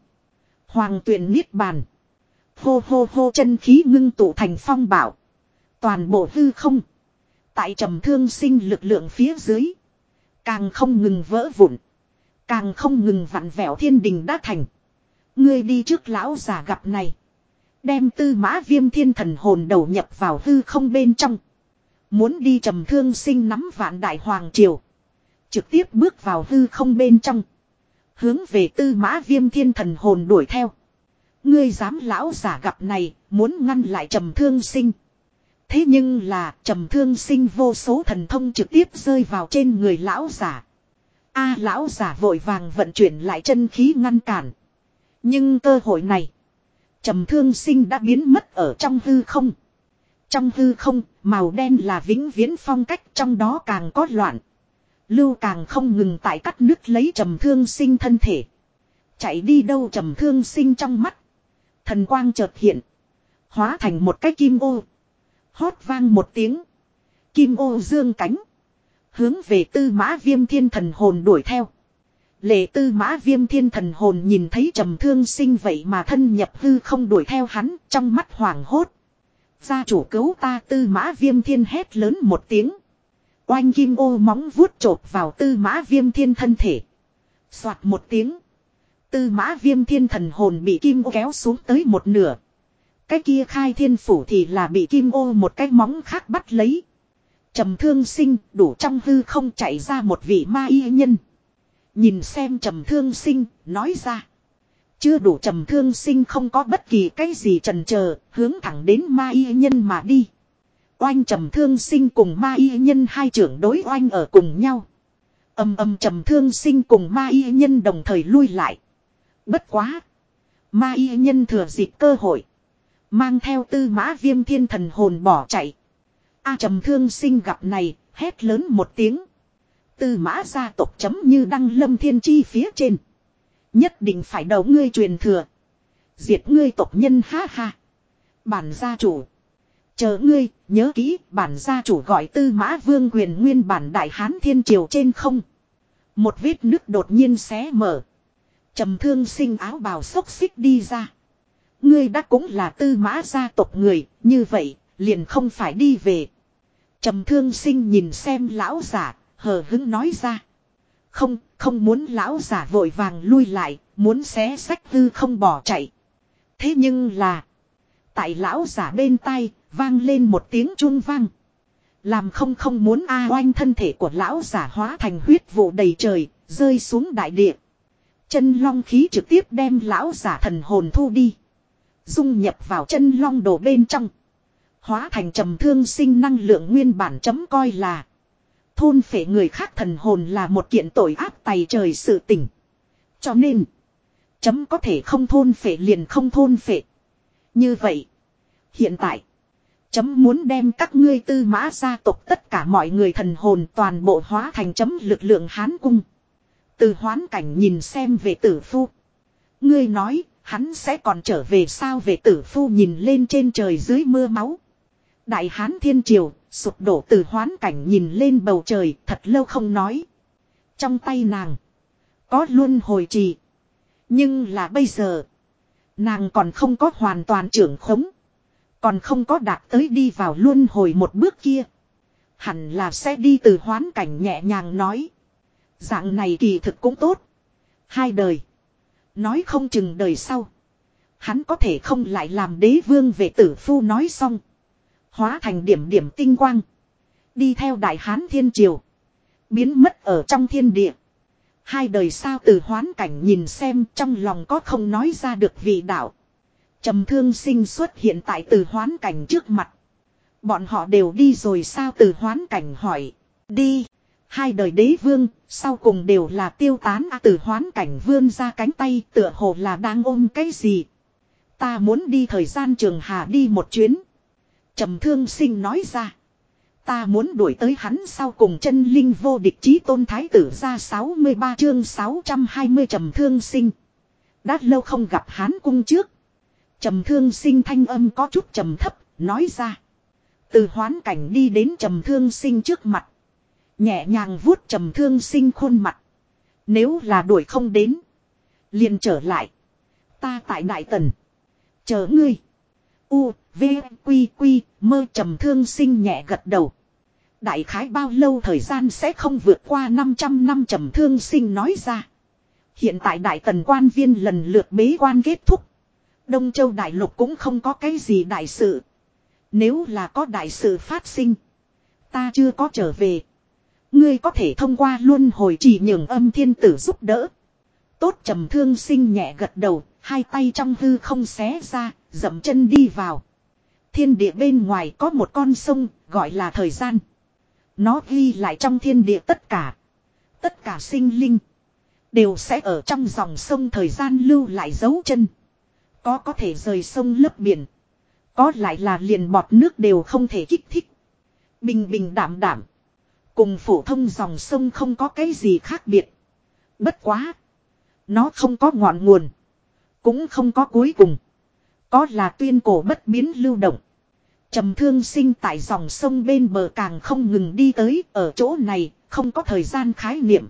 Hoàng tuyển niết bàn. Hô hô hô chân khí ngưng tụ thành phong bảo. Toàn bộ hư không. Tại trầm thương sinh lực lượng phía dưới. Càng không ngừng vỡ vụn. Càng không ngừng vặn vẹo thiên đình đã thành. Ngươi đi trước lão già gặp này. Đem tư mã viêm thiên thần hồn đầu nhập vào hư không bên trong. Muốn đi trầm thương sinh nắm vạn đại hoàng triều. Trực tiếp bước vào hư không bên trong. Hướng về tư mã viêm thiên thần hồn đuổi theo. Ngươi dám lão giả gặp này, muốn ngăn lại trầm thương sinh. Thế nhưng là trầm thương sinh vô số thần thông trực tiếp rơi vào trên người lão giả. A lão giả vội vàng vận chuyển lại chân khí ngăn cản. Nhưng cơ hội này, trầm thương sinh đã biến mất ở trong hư không. Trong hư không, màu đen là vĩnh viễn phong cách trong đó càng có loạn. Lưu càng không ngừng tại cắt nước lấy trầm thương sinh thân thể. Chạy đi đâu trầm thương sinh trong mắt. Thần quang chợt hiện. Hóa thành một cái kim ô. Hót vang một tiếng. Kim ô dương cánh. Hướng về tư mã viêm thiên thần hồn đuổi theo. Lệ tư mã viêm thiên thần hồn nhìn thấy trầm thương sinh vậy mà thân nhập hư không đuổi theo hắn, trong mắt hoảng hốt. Gia chủ cứu ta, tư mã viêm thiên hét lớn một tiếng. Oanh kim ô móng vuốt chộp vào tư mã viêm thiên thân thể. Xoạt một tiếng. Tư mã viêm thiên thần hồn bị kim ô kéo xuống tới một nửa. Cái kia khai thiên phủ thì là bị kim ô một cái móng khác bắt lấy. trầm thương sinh, đủ trong hư không chạy ra một vị ma y nhân. Nhìn xem trầm thương sinh, nói ra. Chưa đủ trầm thương sinh không có bất kỳ cái gì trần chờ hướng thẳng đến ma y nhân mà đi. Oanh trầm thương sinh cùng ma y nhân hai trưởng đối oanh ở cùng nhau. Âm âm trầm thương sinh cùng ma y nhân đồng thời lui lại. Bất quá. Ma y nhân thừa dịp cơ hội. Mang theo tư mã viêm thiên thần hồn bỏ chạy. A trầm thương sinh gặp này, hét lớn một tiếng. Tư mã gia tộc chấm như đăng lâm thiên chi phía trên. Nhất định phải đầu ngươi truyền thừa. Diệt ngươi tộc nhân ha ha. Bản gia chủ. Chờ ngươi, nhớ kỹ, bản gia chủ gọi tư mã vương quyền nguyên bản đại hán thiên triều trên không. Một vết nước đột nhiên xé mở. trầm thương sinh áo bào xốc xích đi ra. Ngươi đã cũng là tư mã gia tộc người, như vậy, liền không phải đi về. trầm thương sinh nhìn xem lão giả, hờ hứng nói ra. Không, không muốn lão giả vội vàng lui lại, muốn xé sách hư không bỏ chạy. Thế nhưng là, tại lão giả bên tai, vang lên một tiếng chuông vang. Làm không không muốn a oanh thân thể của lão giả hóa thành huyết vụ đầy trời, rơi xuống đại địa. Chân long khí trực tiếp đem lão giả thần hồn thu đi. Dung nhập vào chân long đồ bên trong. Hóa thành trầm thương sinh năng lượng nguyên bản chấm coi là. Thôn phệ người khác thần hồn là một kiện tội ác tày trời sự tình. Cho nên. Chấm có thể không thôn phệ liền không thôn phệ. Như vậy. Hiện tại. Chấm muốn đem các ngươi tư mã gia tộc tất cả mọi người thần hồn toàn bộ hóa thành chấm lực lượng hán cung. Từ hoán cảnh nhìn xem về tử phu. Ngươi nói, hắn sẽ còn trở về sao về tử phu nhìn lên trên trời dưới mưa máu. Đại hán thiên triều, sụp đổ từ hoán cảnh nhìn lên bầu trời thật lâu không nói. Trong tay nàng, có luôn hồi trì. Nhưng là bây giờ, nàng còn không có hoàn toàn trưởng khống. Còn không có đạt tới đi vào luôn hồi một bước kia. Hẳn là sẽ đi từ hoán cảnh nhẹ nhàng nói. Dạng này kỳ thực cũng tốt. Hai đời. Nói không chừng đời sau. Hắn có thể không lại làm đế vương về tử phu nói xong. Hóa thành điểm điểm tinh quang. Đi theo đại hán thiên triều. Biến mất ở trong thiên địa. Hai đời sao từ hoán cảnh nhìn xem trong lòng có không nói ra được vị đạo. trầm thương sinh xuất hiện tại từ hoán cảnh trước mặt. Bọn họ đều đi rồi sao từ hoán cảnh hỏi. Đi. Hai đời đế vương, sau cùng đều là tiêu tán à, từ hoán cảnh vươn ra cánh tay tựa hồ là đang ôm cái gì. Ta muốn đi thời gian trường hà đi một chuyến trầm thương sinh nói ra. Ta muốn đuổi tới hắn sau cùng chân linh vô địch chí tôn thái tử ra 63 chương 620 trầm thương sinh. Đã lâu không gặp hán cung trước. Trầm thương sinh thanh âm có chút trầm thấp, nói ra. Từ hoán cảnh đi đến trầm thương sinh trước mặt. Nhẹ nhàng vuốt trầm thương sinh khuôn mặt. Nếu là đuổi không đến. liền trở lại. Ta tại Đại Tần. Chờ ngươi. U, V, Quy, Quy, mơ trầm thương sinh nhẹ gật đầu. Đại khái bao lâu thời gian sẽ không vượt qua 500 năm trầm thương sinh nói ra. Hiện tại đại tần quan viên lần lượt bế quan kết thúc. Đông Châu Đại Lục cũng không có cái gì đại sự. Nếu là có đại sự phát sinh. Ta chưa có trở về. Ngươi có thể thông qua luân hồi chỉ nhường âm thiên tử giúp đỡ. Tốt trầm thương sinh nhẹ gật đầu, hai tay trong hư không xé ra, dậm chân đi vào. Thiên địa bên ngoài có một con sông, gọi là thời gian. Nó ghi lại trong thiên địa tất cả. Tất cả sinh linh. Đều sẽ ở trong dòng sông thời gian lưu lại dấu chân. Có có thể rời sông lấp biển. Có lại là liền bọt nước đều không thể kích thích. Bình bình đảm đảm. Cùng phổ thông dòng sông không có cái gì khác biệt. Bất quá. Nó không có ngọn nguồn. Cũng không có cuối cùng. Có là tuyên cổ bất biến lưu động. Trầm thương sinh tại dòng sông bên bờ càng không ngừng đi tới. Ở chỗ này, không có thời gian khái niệm.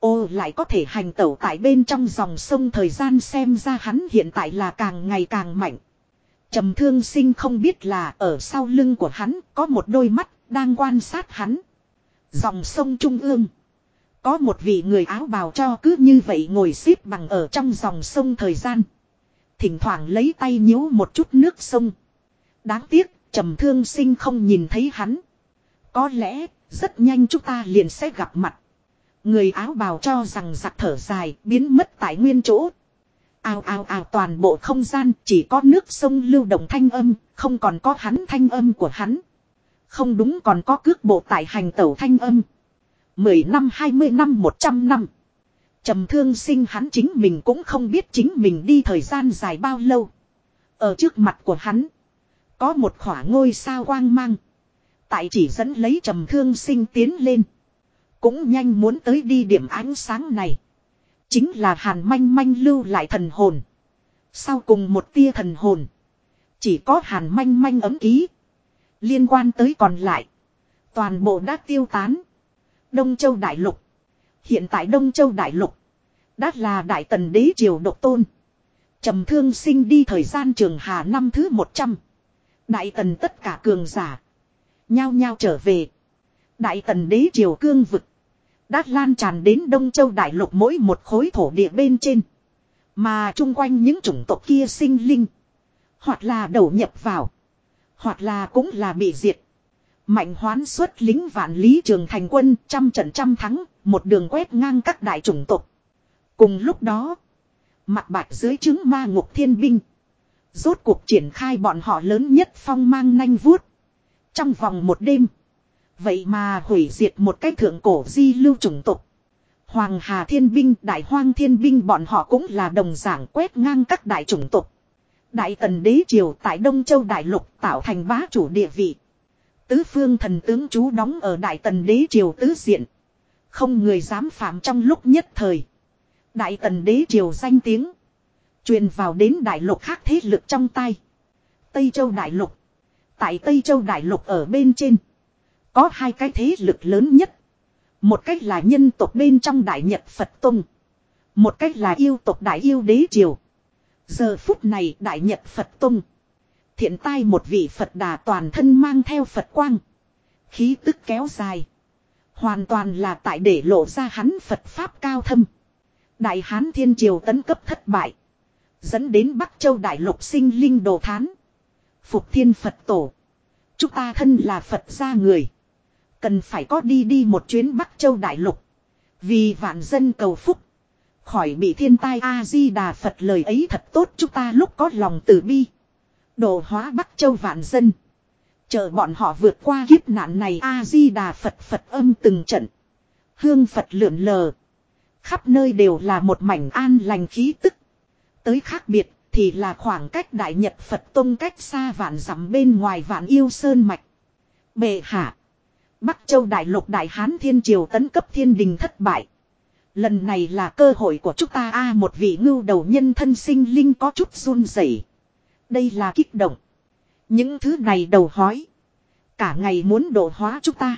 Ô, lại có thể hành tẩu tại bên trong dòng sông, thời gian xem ra hắn hiện tại là càng ngày càng mạnh. Trầm thương sinh không biết là ở sau lưng của hắn, có một đôi mắt đang quan sát hắn. Dòng sông Trung ương. Có một vị người áo bào cho cứ như vậy ngồi xếp bằng ở trong dòng sông thời gian. Thỉnh thoảng lấy tay nhíu một chút nước sông. Đáng tiếc, trầm thương sinh không nhìn thấy hắn. Có lẽ, rất nhanh chúng ta liền sẽ gặp mặt. Người áo bào cho rằng giặc thở dài, biến mất tại nguyên chỗ. Ào ào ào toàn bộ không gian chỉ có nước sông lưu động thanh âm, không còn có hắn thanh âm của hắn. Không đúng còn có cước bộ tại hành tẩu thanh âm. Mười năm hai mươi năm một trăm năm trầm thương sinh hắn chính mình cũng không biết chính mình đi thời gian dài bao lâu. Ở trước mặt của hắn. Có một khỏa ngôi sao quang mang. Tại chỉ dẫn lấy trầm thương sinh tiến lên. Cũng nhanh muốn tới đi điểm ánh sáng này. Chính là hàn manh manh lưu lại thần hồn. Sau cùng một tia thần hồn. Chỉ có hàn manh manh ấm ký. Liên quan tới còn lại. Toàn bộ đã tiêu tán. Đông Châu Đại Lục. Hiện tại Đông Châu Đại Lục. Đã là Đại Tần Đế Triều Độc Tôn. trầm thương sinh đi thời gian trường hà năm thứ 100. Đại Tần tất cả cường giả. Nhao nhao trở về. Đại Tần Đế Triều Cương vực. Đã lan tràn đến Đông Châu Đại Lục mỗi một khối thổ địa bên trên. Mà chung quanh những chủng tộc kia sinh linh. Hoặc là đầu nhập vào. Hoặc là cũng là bị diệt. Mạnh hoán xuất lính vạn lý trường thành quân trăm trận trăm thắng. Một đường quét ngang các đại chủng tộc. Cùng lúc đó. Mặt bạch dưới chứng ma ngục thiên binh. Rốt cuộc triển khai bọn họ lớn nhất phong mang nanh vuốt. Trong vòng một đêm. Vậy mà hủy diệt một cái thượng cổ di lưu chủng tục, Hoàng Hà Thiên Binh, Đại Hoang Thiên Binh bọn họ cũng là đồng giảng quét ngang các đại chủng tục, Đại tần đế triều tại Đông Châu Đại Lục tạo thành bá chủ địa vị. Tứ phương thần tướng chú đóng ở Đại tần đế triều tứ diện. Không người dám phạm trong lúc nhất thời. Đại tần đế triều danh tiếng. truyền vào đến đại lục khác thế lực trong tay. Tây Châu Đại Lục. Tại Tây Châu Đại Lục ở bên trên. Có hai cái thế lực lớn nhất. Một cách là nhân tộc bên trong Đại Nhật Phật Tông. Một cách là yêu tộc Đại Yêu Đế Triều. Giờ phút này Đại Nhật Phật Tông. Thiện tai một vị Phật đà toàn thân mang theo Phật quang. Khí tức kéo dài. Hoàn toàn là tại để lộ ra hắn Phật Pháp cao thâm. Đại Hán Thiên Triều tấn cấp thất bại. Dẫn đến Bắc Châu Đại Lục sinh linh đồ thán. Phục Thiên Phật Tổ. Chúng ta thân là Phật gia người. Cần phải có đi đi một chuyến Bắc Châu Đại Lục. Vì vạn dân cầu phúc. Khỏi bị thiên tai A-di-đà Phật lời ấy thật tốt chúng ta lúc có lòng từ bi. Độ hóa Bắc Châu vạn dân. Chờ bọn họ vượt qua kiếp nạn này A-di-đà Phật Phật âm từng trận. Hương Phật lượn lờ. Khắp nơi đều là một mảnh an lành khí tức. Tới khác biệt thì là khoảng cách Đại Nhật Phật Tông cách xa vạn dặm bên ngoài vạn yêu sơn mạch. Bệ hạ. Bắc Châu Đại Lục Đại Hán Thiên Triều tấn cấp thiên đình thất bại. Lần này là cơ hội của chúng ta a, một vị ngưu đầu nhân thân sinh linh có chút run rẩy. Đây là kích động. Những thứ này đầu hói. Cả ngày muốn độ hóa chúng ta.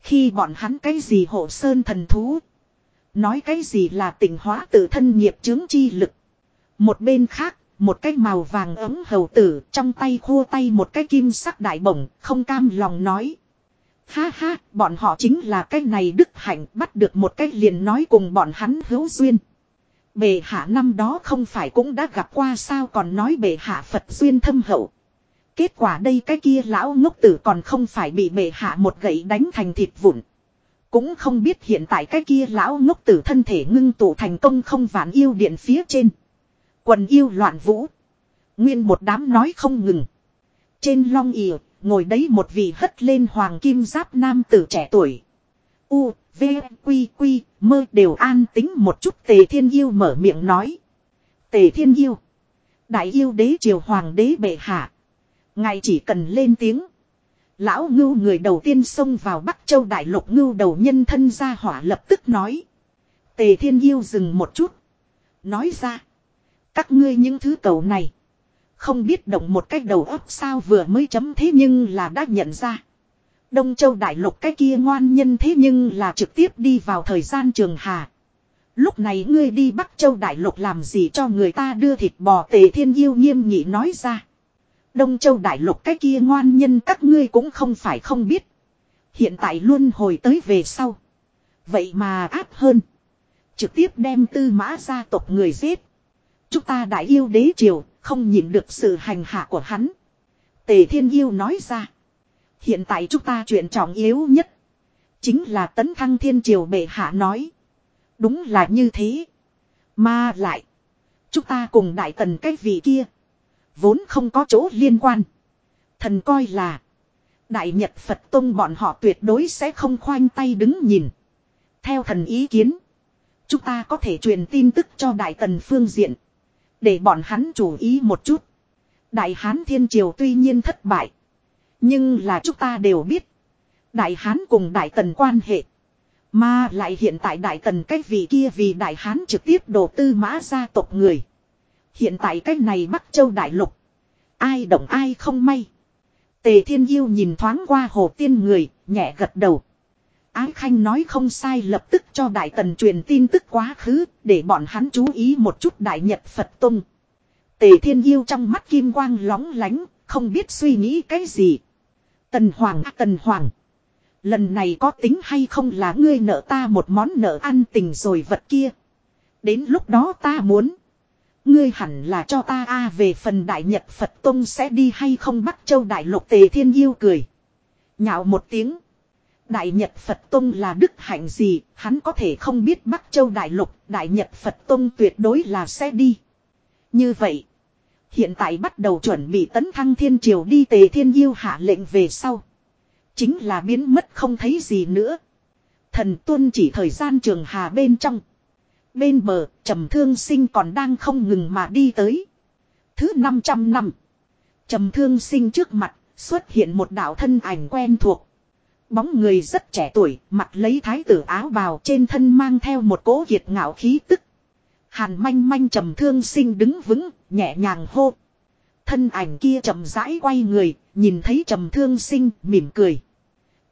Khi bọn hắn cái gì hộ sơn thần thú. Nói cái gì là tỉnh hóa tự thân nghiệp chứng chi lực. Một bên khác, một cái màu vàng ấm hầu tử trong tay khua tay một cái kim sắc đại bổng, không cam lòng nói. Ha ha, bọn họ chính là cái này đức hạnh bắt được một cái liền nói cùng bọn hắn hữu duyên. Bệ hạ năm đó không phải cũng đã gặp qua sao còn nói bệ hạ Phật duyên thâm hậu. Kết quả đây cái kia lão ngốc tử còn không phải bị bệ hạ một gậy đánh thành thịt vụn. Cũng không biết hiện tại cái kia lão ngốc tử thân thể ngưng tụ thành công không vạn yêu điện phía trên. Quần yêu loạn vũ. Nguyên một đám nói không ngừng. Trên long ỉa, ngồi đấy một vị hất lên hoàng kim giáp nam tử trẻ tuổi. U, V, Quy, Quy, mơ đều an tính một chút tề thiên yêu mở miệng nói. Tề thiên yêu. Đại yêu đế triều hoàng đế bệ hạ. Ngài chỉ cần lên tiếng. Lão ngưu người đầu tiên xông vào Bắc Châu Đại Lục ngưu đầu nhân thân ra hỏa lập tức nói. Tề thiên yêu dừng một chút. Nói ra. Các ngươi những thứ cầu này. Không biết động một cách đầu óc sao vừa mới chấm thế nhưng là đã nhận ra. Đông Châu Đại Lục cái kia ngoan nhân thế nhưng là trực tiếp đi vào thời gian trường hà. Lúc này ngươi đi Bắc Châu Đại Lục làm gì cho người ta đưa thịt bò tề thiên yêu nghiêm nghị nói ra. Đông Châu Đại Lục cái kia ngoan nhân các ngươi cũng không phải không biết. Hiện tại luôn hồi tới về sau. Vậy mà áp hơn. Trực tiếp đem tư mã gia tộc người giết. Chúng ta đại yêu đế triều, không nhìn được sự hành hạ của hắn. Tề Thiên Yêu nói ra. Hiện tại chúng ta chuyện trọng yếu nhất. Chính là tấn thăng thiên triều bệ hạ nói. Đúng là như thế. Mà lại. Chúng ta cùng đại tần cái vị kia. Vốn không có chỗ liên quan. Thần coi là. Đại Nhật Phật Tông bọn họ tuyệt đối sẽ không khoanh tay đứng nhìn. Theo thần ý kiến. Chúng ta có thể truyền tin tức cho Đại Tần phương diện. Để bọn hắn chú ý một chút. Đại Hán Thiên Triều tuy nhiên thất bại. Nhưng là chúng ta đều biết. Đại Hán cùng Đại Tần quan hệ. Mà lại hiện tại Đại Tần cách vị kia vì Đại Hán trực tiếp đổ tư mã gia tộc người. Hiện tại cách này Bắc Châu Đại Lục. Ai động ai không may. Tề Thiên Yêu nhìn thoáng qua hồ tiên người, nhẹ gật đầu. Ái Khanh nói không sai lập tức cho Đại Tần truyền tin tức quá khứ, để bọn hắn chú ý một chút Đại Nhật Phật Tông. Tề Thiên Yêu trong mắt kim quang lóng lánh, không biết suy nghĩ cái gì. Tần Hoàng à, Tần Hoàng. Lần này có tính hay không là ngươi nợ ta một món nợ ăn tình rồi vật kia. Đến lúc đó ta muốn. Ngươi hẳn là cho ta a về phần Đại Nhật Phật Tông sẽ đi hay không Bắc Châu Đại Lục Tề Thiên Yêu cười. Nhạo một tiếng. Đại Nhật Phật Tông là đức hạnh gì, hắn có thể không biết Bắc Châu Đại Lục, Đại Nhật Phật Tông tuyệt đối là sẽ đi. Như vậy, hiện tại bắt đầu chuẩn bị tấn thăng thiên triều đi tề thiên yêu hạ lệnh về sau. Chính là biến mất không thấy gì nữa. Thần tuân chỉ thời gian trường hà bên trong. Bên bờ, trầm thương sinh còn đang không ngừng mà đi tới. Thứ 500 năm. Trầm thương sinh trước mặt, xuất hiện một đạo thân ảnh quen thuộc. Bóng người rất trẻ tuổi, mặt lấy thái tử áo bào trên thân mang theo một cỗ kiệt ngạo khí tức. Hàn manh manh trầm thương sinh đứng vững, nhẹ nhàng hô. Thân ảnh kia chậm rãi quay người, nhìn thấy trầm thương sinh, mỉm cười.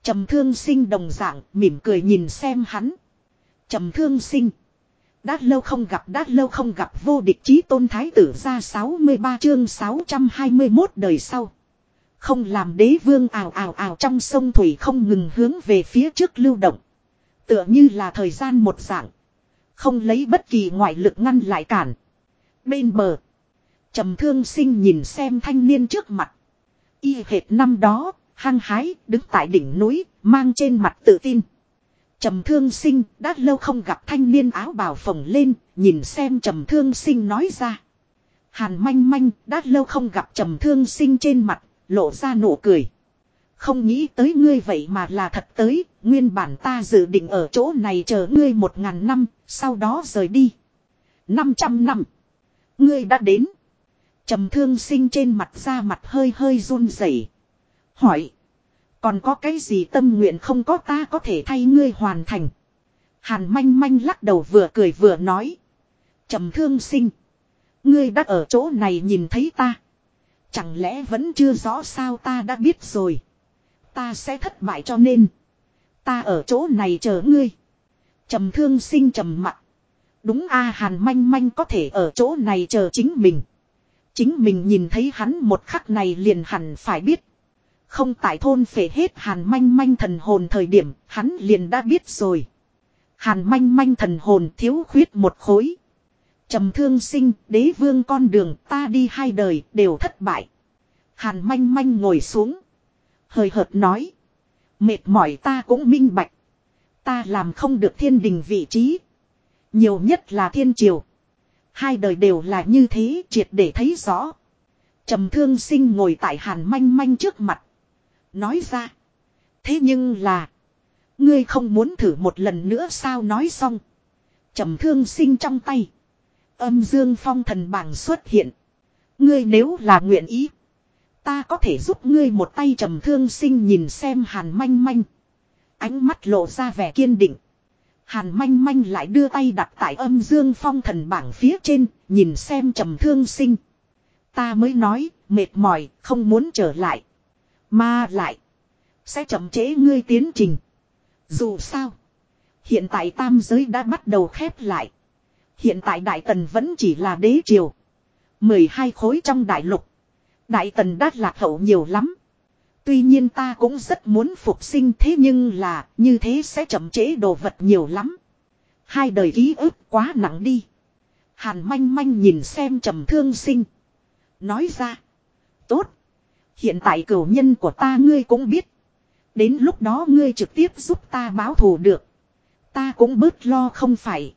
Trầm thương sinh đồng dạng, mỉm cười nhìn xem hắn. Trầm thương sinh. Đã lâu không gặp đã lâu không gặp vô địch chí tôn thái tử ra 63 chương 621 đời sau. Không làm đế vương ào ào ào trong sông Thủy không ngừng hướng về phía trước lưu động. Tựa như là thời gian một dạng. Không lấy bất kỳ ngoại lực ngăn lại cản. Bên bờ. trầm thương sinh nhìn xem thanh niên trước mặt. Y hệt năm đó, hăng hái, đứng tại đỉnh núi, mang trên mặt tự tin. Trầm thương sinh, đã lâu không gặp thanh niên áo bào phồng lên, nhìn xem trầm thương sinh nói ra. Hàn manh manh, đã lâu không gặp trầm thương sinh trên mặt, lộ ra nụ cười. Không nghĩ tới ngươi vậy mà là thật tới, nguyên bản ta dự định ở chỗ này chờ ngươi một ngàn năm, sau đó rời đi. Năm trăm năm. Ngươi đã đến. trầm thương sinh trên mặt ra mặt hơi hơi run rẩy Hỏi. Còn có cái gì tâm nguyện không có ta có thể thay ngươi hoàn thành. Hàn manh manh lắc đầu vừa cười vừa nói. trầm thương sinh. Ngươi đã ở chỗ này nhìn thấy ta. Chẳng lẽ vẫn chưa rõ sao ta đã biết rồi. Ta sẽ thất bại cho nên. Ta ở chỗ này chờ ngươi. trầm thương sinh trầm mặt. Đúng a, hàn manh manh có thể ở chỗ này chờ chính mình. Chính mình nhìn thấy hắn một khắc này liền hẳn phải biết. Không tại thôn phể hết hàn manh manh thần hồn thời điểm, hắn liền đã biết rồi. Hàn manh manh thần hồn thiếu khuyết một khối. trầm thương sinh, đế vương con đường, ta đi hai đời, đều thất bại. Hàn manh manh ngồi xuống. Hời hợt nói. Mệt mỏi ta cũng minh bạch. Ta làm không được thiên đình vị trí. Nhiều nhất là thiên triều. Hai đời đều là như thế triệt để thấy rõ. trầm thương sinh ngồi tại hàn manh manh trước mặt. Nói ra. Thế nhưng là. Ngươi không muốn thử một lần nữa sao nói xong. trầm thương sinh trong tay. Âm dương phong thần bảng xuất hiện. Ngươi nếu là nguyện ý. Ta có thể giúp ngươi một tay trầm thương sinh nhìn xem hàn manh manh. Ánh mắt lộ ra vẻ kiên định. Hàn manh manh lại đưa tay đặt tại âm dương phong thần bảng phía trên, nhìn xem trầm thương sinh. Ta mới nói, mệt mỏi, không muốn trở lại. Mà lại, sẽ chậm chế ngươi tiến trình. Dù sao, hiện tại tam giới đã bắt đầu khép lại. Hiện tại đại tần vẫn chỉ là đế triều. 12 khối trong đại lục. Đại tần đã lạc hậu nhiều lắm. Tuy nhiên ta cũng rất muốn phục sinh thế nhưng là như thế sẽ chậm trễ đồ vật nhiều lắm. Hai đời ký ức quá nặng đi. Hàn manh manh nhìn xem trầm thương sinh. Nói ra. Tốt. Hiện tại cửu nhân của ta ngươi cũng biết. Đến lúc đó ngươi trực tiếp giúp ta báo thù được. Ta cũng bớt lo không phải.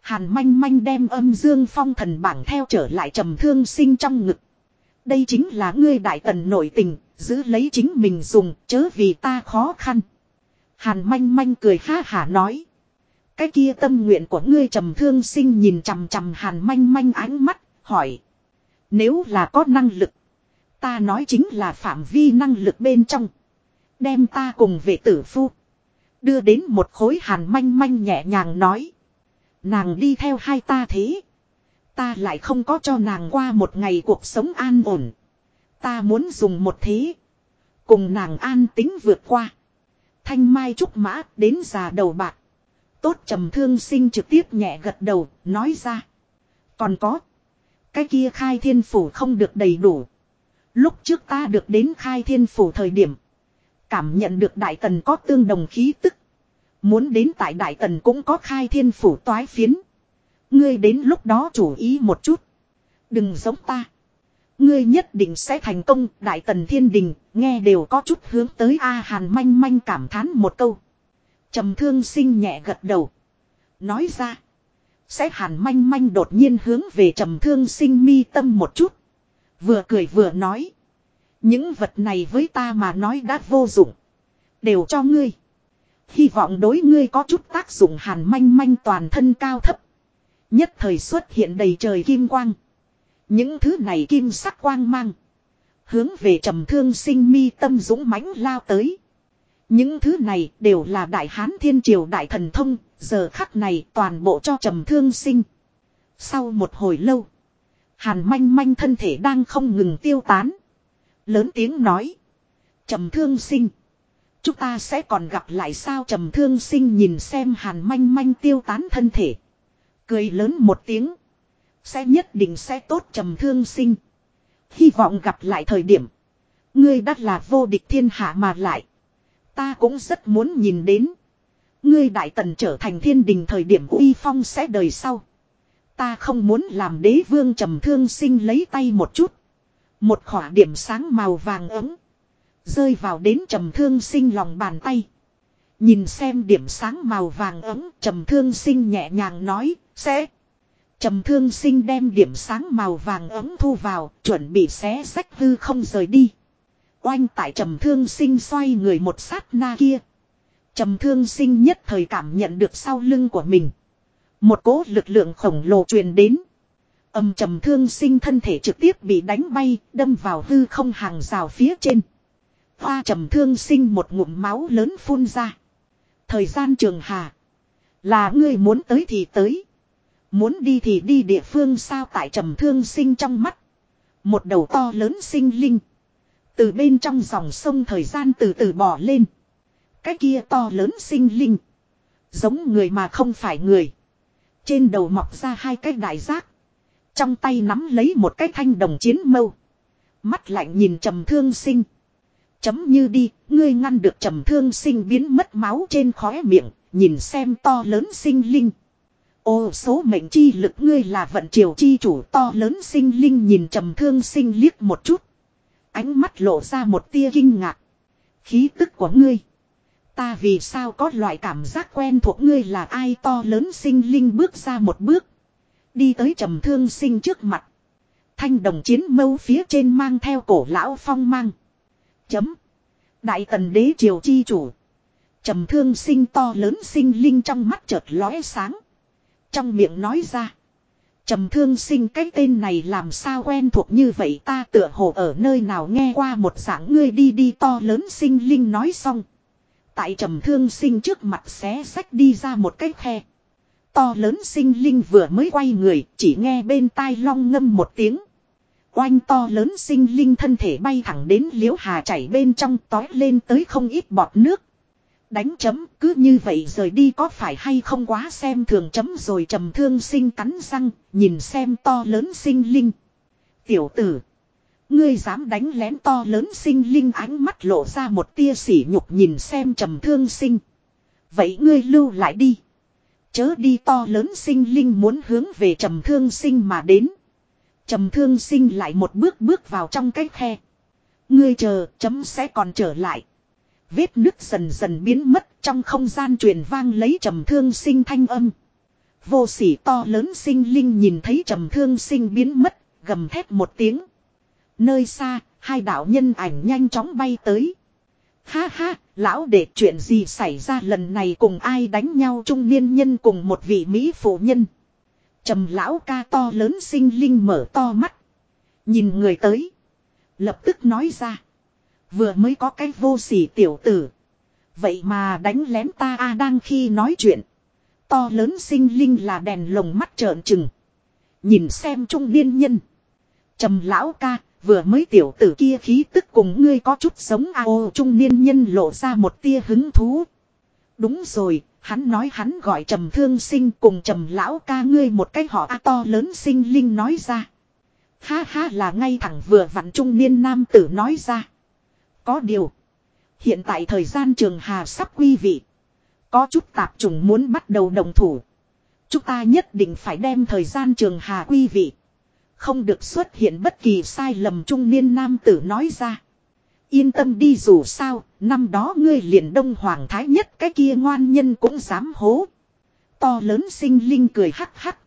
Hàn manh manh đem âm dương phong thần bảng theo trở lại trầm thương sinh trong ngực. Đây chính là ngươi đại tần nội tình, giữ lấy chính mình dùng, chớ vì ta khó khăn. Hàn manh manh cười ha hả nói. Cái kia tâm nguyện của ngươi trầm thương sinh nhìn chằm chằm hàn manh manh ánh mắt, hỏi. Nếu là có năng lực, ta nói chính là phạm vi năng lực bên trong. Đem ta cùng về tử phu. Đưa đến một khối hàn manh manh nhẹ nhàng nói. Nàng đi theo hai ta thế. Ta lại không có cho nàng qua một ngày cuộc sống an ổn. Ta muốn dùng một thế. Cùng nàng an tính vượt qua. Thanh mai trúc mã đến già đầu bạc. Tốt trầm thương sinh trực tiếp nhẹ gật đầu, nói ra. Còn có. Cái kia khai thiên phủ không được đầy đủ. Lúc trước ta được đến khai thiên phủ thời điểm. Cảm nhận được đại tần có tương đồng khí tức. Muốn đến tại đại tần cũng có khai thiên phủ toái phiến. Ngươi đến lúc đó chủ ý một chút. Đừng giống ta. Ngươi nhất định sẽ thành công, Đại Tần Thiên Đình, nghe đều có chút hướng tới A Hàn manh manh cảm thán một câu. trầm thương sinh nhẹ gật đầu. Nói ra. Sẽ Hàn manh manh đột nhiên hướng về trầm thương sinh mi tâm một chút. Vừa cười vừa nói. Những vật này với ta mà nói đã vô dụng. Đều cho ngươi. Hy vọng đối ngươi có chút tác dụng hàn manh manh toàn thân cao thấp. Nhất thời xuất hiện đầy trời kim quang. Những thứ này kim sắc quang mang. Hướng về trầm thương sinh mi tâm dũng mãnh lao tới. Những thứ này đều là đại hán thiên triều đại thần thông, giờ khắc này toàn bộ cho trầm thương sinh. Sau một hồi lâu, hàn manh manh thân thể đang không ngừng tiêu tán. Lớn tiếng nói. Trầm thương sinh. Chúng ta sẽ còn gặp lại sao trầm thương sinh nhìn xem hàn manh manh tiêu tán thân thể. Cười lớn một tiếng. Sẽ nhất định sẽ tốt trầm thương sinh. Hy vọng gặp lại thời điểm. Ngươi đã là vô địch thiên hạ mà lại. Ta cũng rất muốn nhìn đến. Ngươi đại tần trở thành thiên đình thời điểm uy phong sẽ đời sau. Ta không muốn làm đế vương trầm thương sinh lấy tay một chút. Một khỏa điểm sáng màu vàng ấm. Rơi vào đến trầm thương sinh lòng bàn tay. Nhìn xem điểm sáng màu vàng ấm trầm thương sinh nhẹ nhàng nói, sẽ. Trầm thương sinh đem điểm sáng màu vàng ấm thu vào, chuẩn bị xé sách hư không rời đi. Oanh tại trầm thương sinh xoay người một sát na kia. Trầm thương sinh nhất thời cảm nhận được sau lưng của mình. Một cỗ lực lượng khổng lồ truyền đến. Âm trầm thương sinh thân thể trực tiếp bị đánh bay, đâm vào hư không hàng rào phía trên. Hoa trầm thương sinh một ngụm máu lớn phun ra. Thời gian trường hà. Là ngươi muốn tới thì tới. Muốn đi thì đi địa phương sao tại trầm thương sinh trong mắt. Một đầu to lớn sinh linh. Từ bên trong dòng sông thời gian từ từ bỏ lên. Cái kia to lớn sinh linh. Giống người mà không phải người. Trên đầu mọc ra hai cái đại giác. Trong tay nắm lấy một cái thanh đồng chiến mâu. Mắt lạnh nhìn trầm thương sinh. Chấm như đi, ngươi ngăn được trầm thương sinh biến mất máu trên khóe miệng, nhìn xem to lớn sinh linh. Ô số mệnh chi lực ngươi là vận triều chi chủ to lớn sinh linh nhìn trầm thương sinh liếc một chút. Ánh mắt lộ ra một tia kinh ngạc. Khí tức của ngươi. Ta vì sao có loại cảm giác quen thuộc ngươi là ai to lớn sinh linh bước ra một bước. Đi tới trầm thương sinh trước mặt. Thanh đồng chiến mâu phía trên mang theo cổ lão phong mang. Chấm. Đại tần đế triều chi chủ. Trầm thương sinh to lớn sinh linh trong mắt chợt lóe sáng. Trong miệng nói ra. Trầm thương sinh cái tên này làm sao quen thuộc như vậy ta tựa hồ ở nơi nào nghe qua một dạng ngươi đi đi to lớn sinh linh nói xong. Tại trầm thương sinh trước mặt xé sách đi ra một cái khe. To lớn sinh linh vừa mới quay người chỉ nghe bên tai long ngâm một tiếng. Oanh to lớn sinh linh thân thể bay thẳng đến liễu hà chảy bên trong tói lên tới không ít bọt nước. Đánh chấm cứ như vậy rời đi có phải hay không quá xem thường chấm rồi trầm thương sinh cắn răng, nhìn xem to lớn sinh linh. Tiểu tử. Ngươi dám đánh lén to lớn sinh linh ánh mắt lộ ra một tia sỉ nhục nhìn xem trầm thương sinh. Vậy ngươi lưu lại đi. Chớ đi to lớn sinh linh muốn hướng về trầm thương sinh mà đến. Trầm thương sinh lại một bước bước vào trong cái khe. Ngươi chờ chấm sẽ còn trở lại. Vết nứt dần dần biến mất trong không gian truyền vang lấy trầm thương sinh thanh âm. Vô sỉ to lớn sinh linh nhìn thấy trầm thương sinh biến mất, gầm thét một tiếng. Nơi xa, hai đạo nhân ảnh nhanh chóng bay tới. Ha ha, lão để chuyện gì xảy ra lần này cùng ai đánh nhau trung niên nhân cùng một vị Mỹ phụ nhân. Trầm lão ca to lớn sinh linh mở to mắt. Nhìn người tới. Lập tức nói ra. Vừa mới có cái vô sỉ tiểu tử. Vậy mà đánh lén ta a đang khi nói chuyện. To lớn sinh linh là đèn lồng mắt trợn trừng. Nhìn xem trung niên nhân. Trầm lão ca, vừa mới tiểu tử kia khí tức cùng ngươi có chút sống a ô trung niên nhân lộ ra một tia hứng thú. Đúng rồi, hắn nói hắn gọi trầm thương sinh cùng trầm lão ca ngươi một cái họ a to lớn sinh linh nói ra. Ha ha là ngay thẳng vừa vặn trung niên nam tử nói ra. Có điều. Hiện tại thời gian trường hà sắp quy vị. Có chút tạp trùng muốn bắt đầu đồng thủ. Chúng ta nhất định phải đem thời gian trường hà quy vị. Không được xuất hiện bất kỳ sai lầm trung niên nam tử nói ra. Yên tâm đi dù sao, năm đó ngươi liền đông hoàng thái nhất cái kia ngoan nhân cũng dám hố. To lớn sinh linh cười hắc hắc.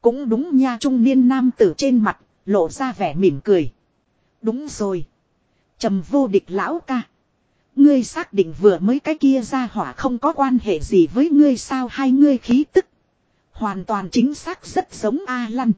Cũng đúng nha trung niên nam tử trên mặt, lộ ra vẻ mỉm cười. Đúng rồi trầm vô địch lão ca. Ngươi xác định vừa mới cái kia ra hỏa không có quan hệ gì với ngươi sao hai ngươi khí tức. Hoàn toàn chính xác rất giống A Lăn.